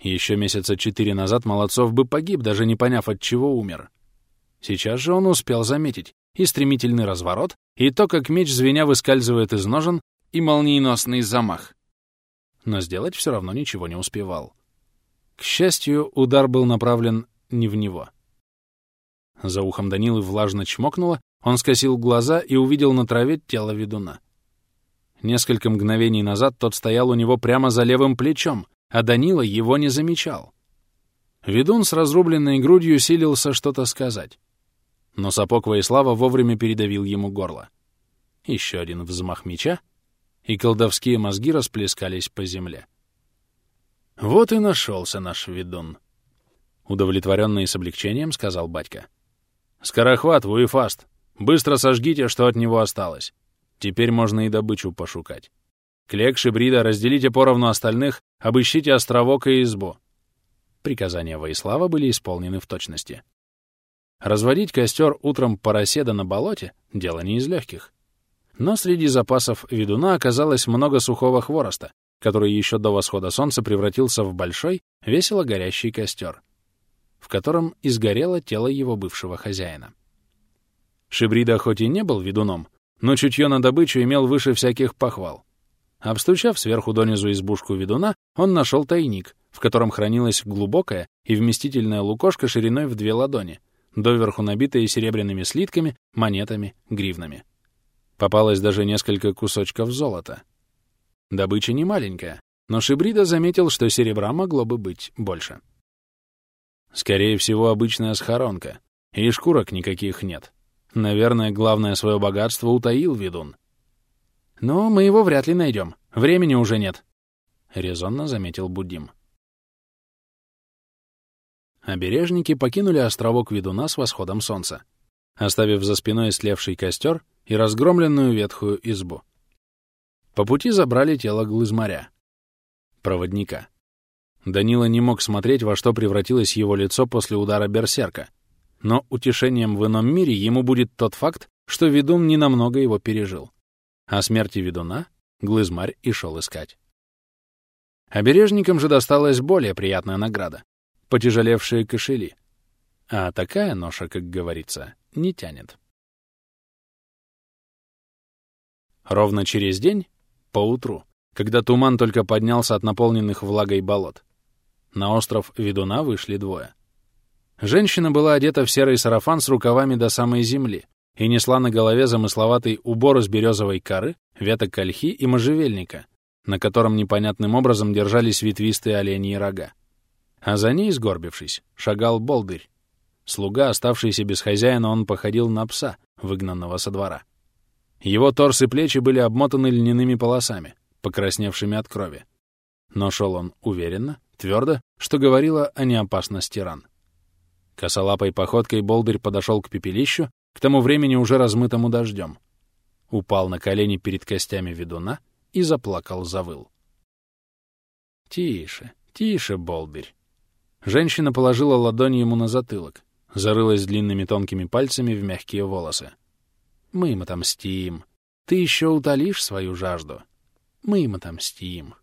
Еще месяца четыре назад Молодцов бы погиб, даже не поняв, от чего умер. Сейчас же он успел заметить и стремительный разворот, и то, как меч звеня выскальзывает из ножен, и молниеносный замах. Но сделать все равно ничего не успевал. К счастью, удар был направлен не в него. За ухом Данилы влажно чмокнуло, он скосил глаза и увидел на траве тело ведуна. Несколько мгновений назад тот стоял у него прямо за левым плечом, а Данила его не замечал. Ведун с разрубленной грудью силился что-то сказать. Но сапог Воислава вовремя передавил ему горло. Еще один взмах меча, и колдовские мозги расплескались по земле. «Вот и нашелся наш ведун», — удовлетворенный с облегчением сказал батька. «Скорохват, Вуефаст, Быстро сожгите, что от него осталось. Теперь можно и добычу пошукать. Клек, Шибрида, разделите поровну остальных, обыщите островок и избу. Приказания Воислава были исполнены в точности. Разводить костер утром по росе на болоте — дело не из легких. Но среди запасов ведуна оказалось много сухого хвороста, который еще до восхода солнца превратился в большой, весело горящий костер, в котором изгорело тело его бывшего хозяина. Шибрида хоть и не был ведуном, но чутье на добычу имел выше всяких похвал. Обстучав сверху донизу избушку ведуна, он нашел тайник, в котором хранилась глубокая и вместительная лукошка шириной в две ладони, доверху набитая серебряными слитками, монетами, гривнами. Попалось даже несколько кусочков золота. Добыча не маленькая, но Шибрида заметил, что серебра могло бы быть больше. Скорее всего, обычная схоронка, и шкурок никаких нет. Наверное, главное свое богатство утаил ведун. Но мы его вряд ли найдем. Времени уже нет, — резонно заметил Буддим. Обережники покинули островок ведуна с восходом солнца, оставив за спиной слевший костер и разгромленную ветхую избу. По пути забрали тело глызмаря, проводника. Данила не мог смотреть, во что превратилось его лицо после удара берсерка — но утешением в ином мире ему будет тот факт, что ведун ненамного его пережил. А смерти ведуна Глызмарь и шел искать. Обережникам же досталась более приятная награда — потяжелевшие кошели. А такая ноша, как говорится, не тянет. Ровно через день, поутру, когда туман только поднялся от наполненных влагой болот, на остров Ведуна вышли двое — Женщина была одета в серый сарафан с рукавами до самой земли, и несла на голове замысловатый убор из березовой коры, веток ольхи и можжевельника, на котором непонятным образом держались ветвистые оленьи рога. А за ней, сгорбившись, шагал болдырь. Слуга, оставшийся без хозяина, он походил на пса, выгнанного со двора. Его торс и плечи были обмотаны льняными полосами, покрасневшими от крови. Но шел он уверенно, твердо, что говорило о неопасности ран. Косолапой походкой Болдырь подошел к пепелищу, к тому времени уже размытому дождем. Упал на колени перед костями ведуна и заплакал, завыл. «Тише, тише, Болдырь!» Женщина положила ладонь ему на затылок, зарылась длинными тонкими пальцами в мягкие волосы. «Мы им отомстим. Ты еще утолишь свою жажду. Мы им отомстим».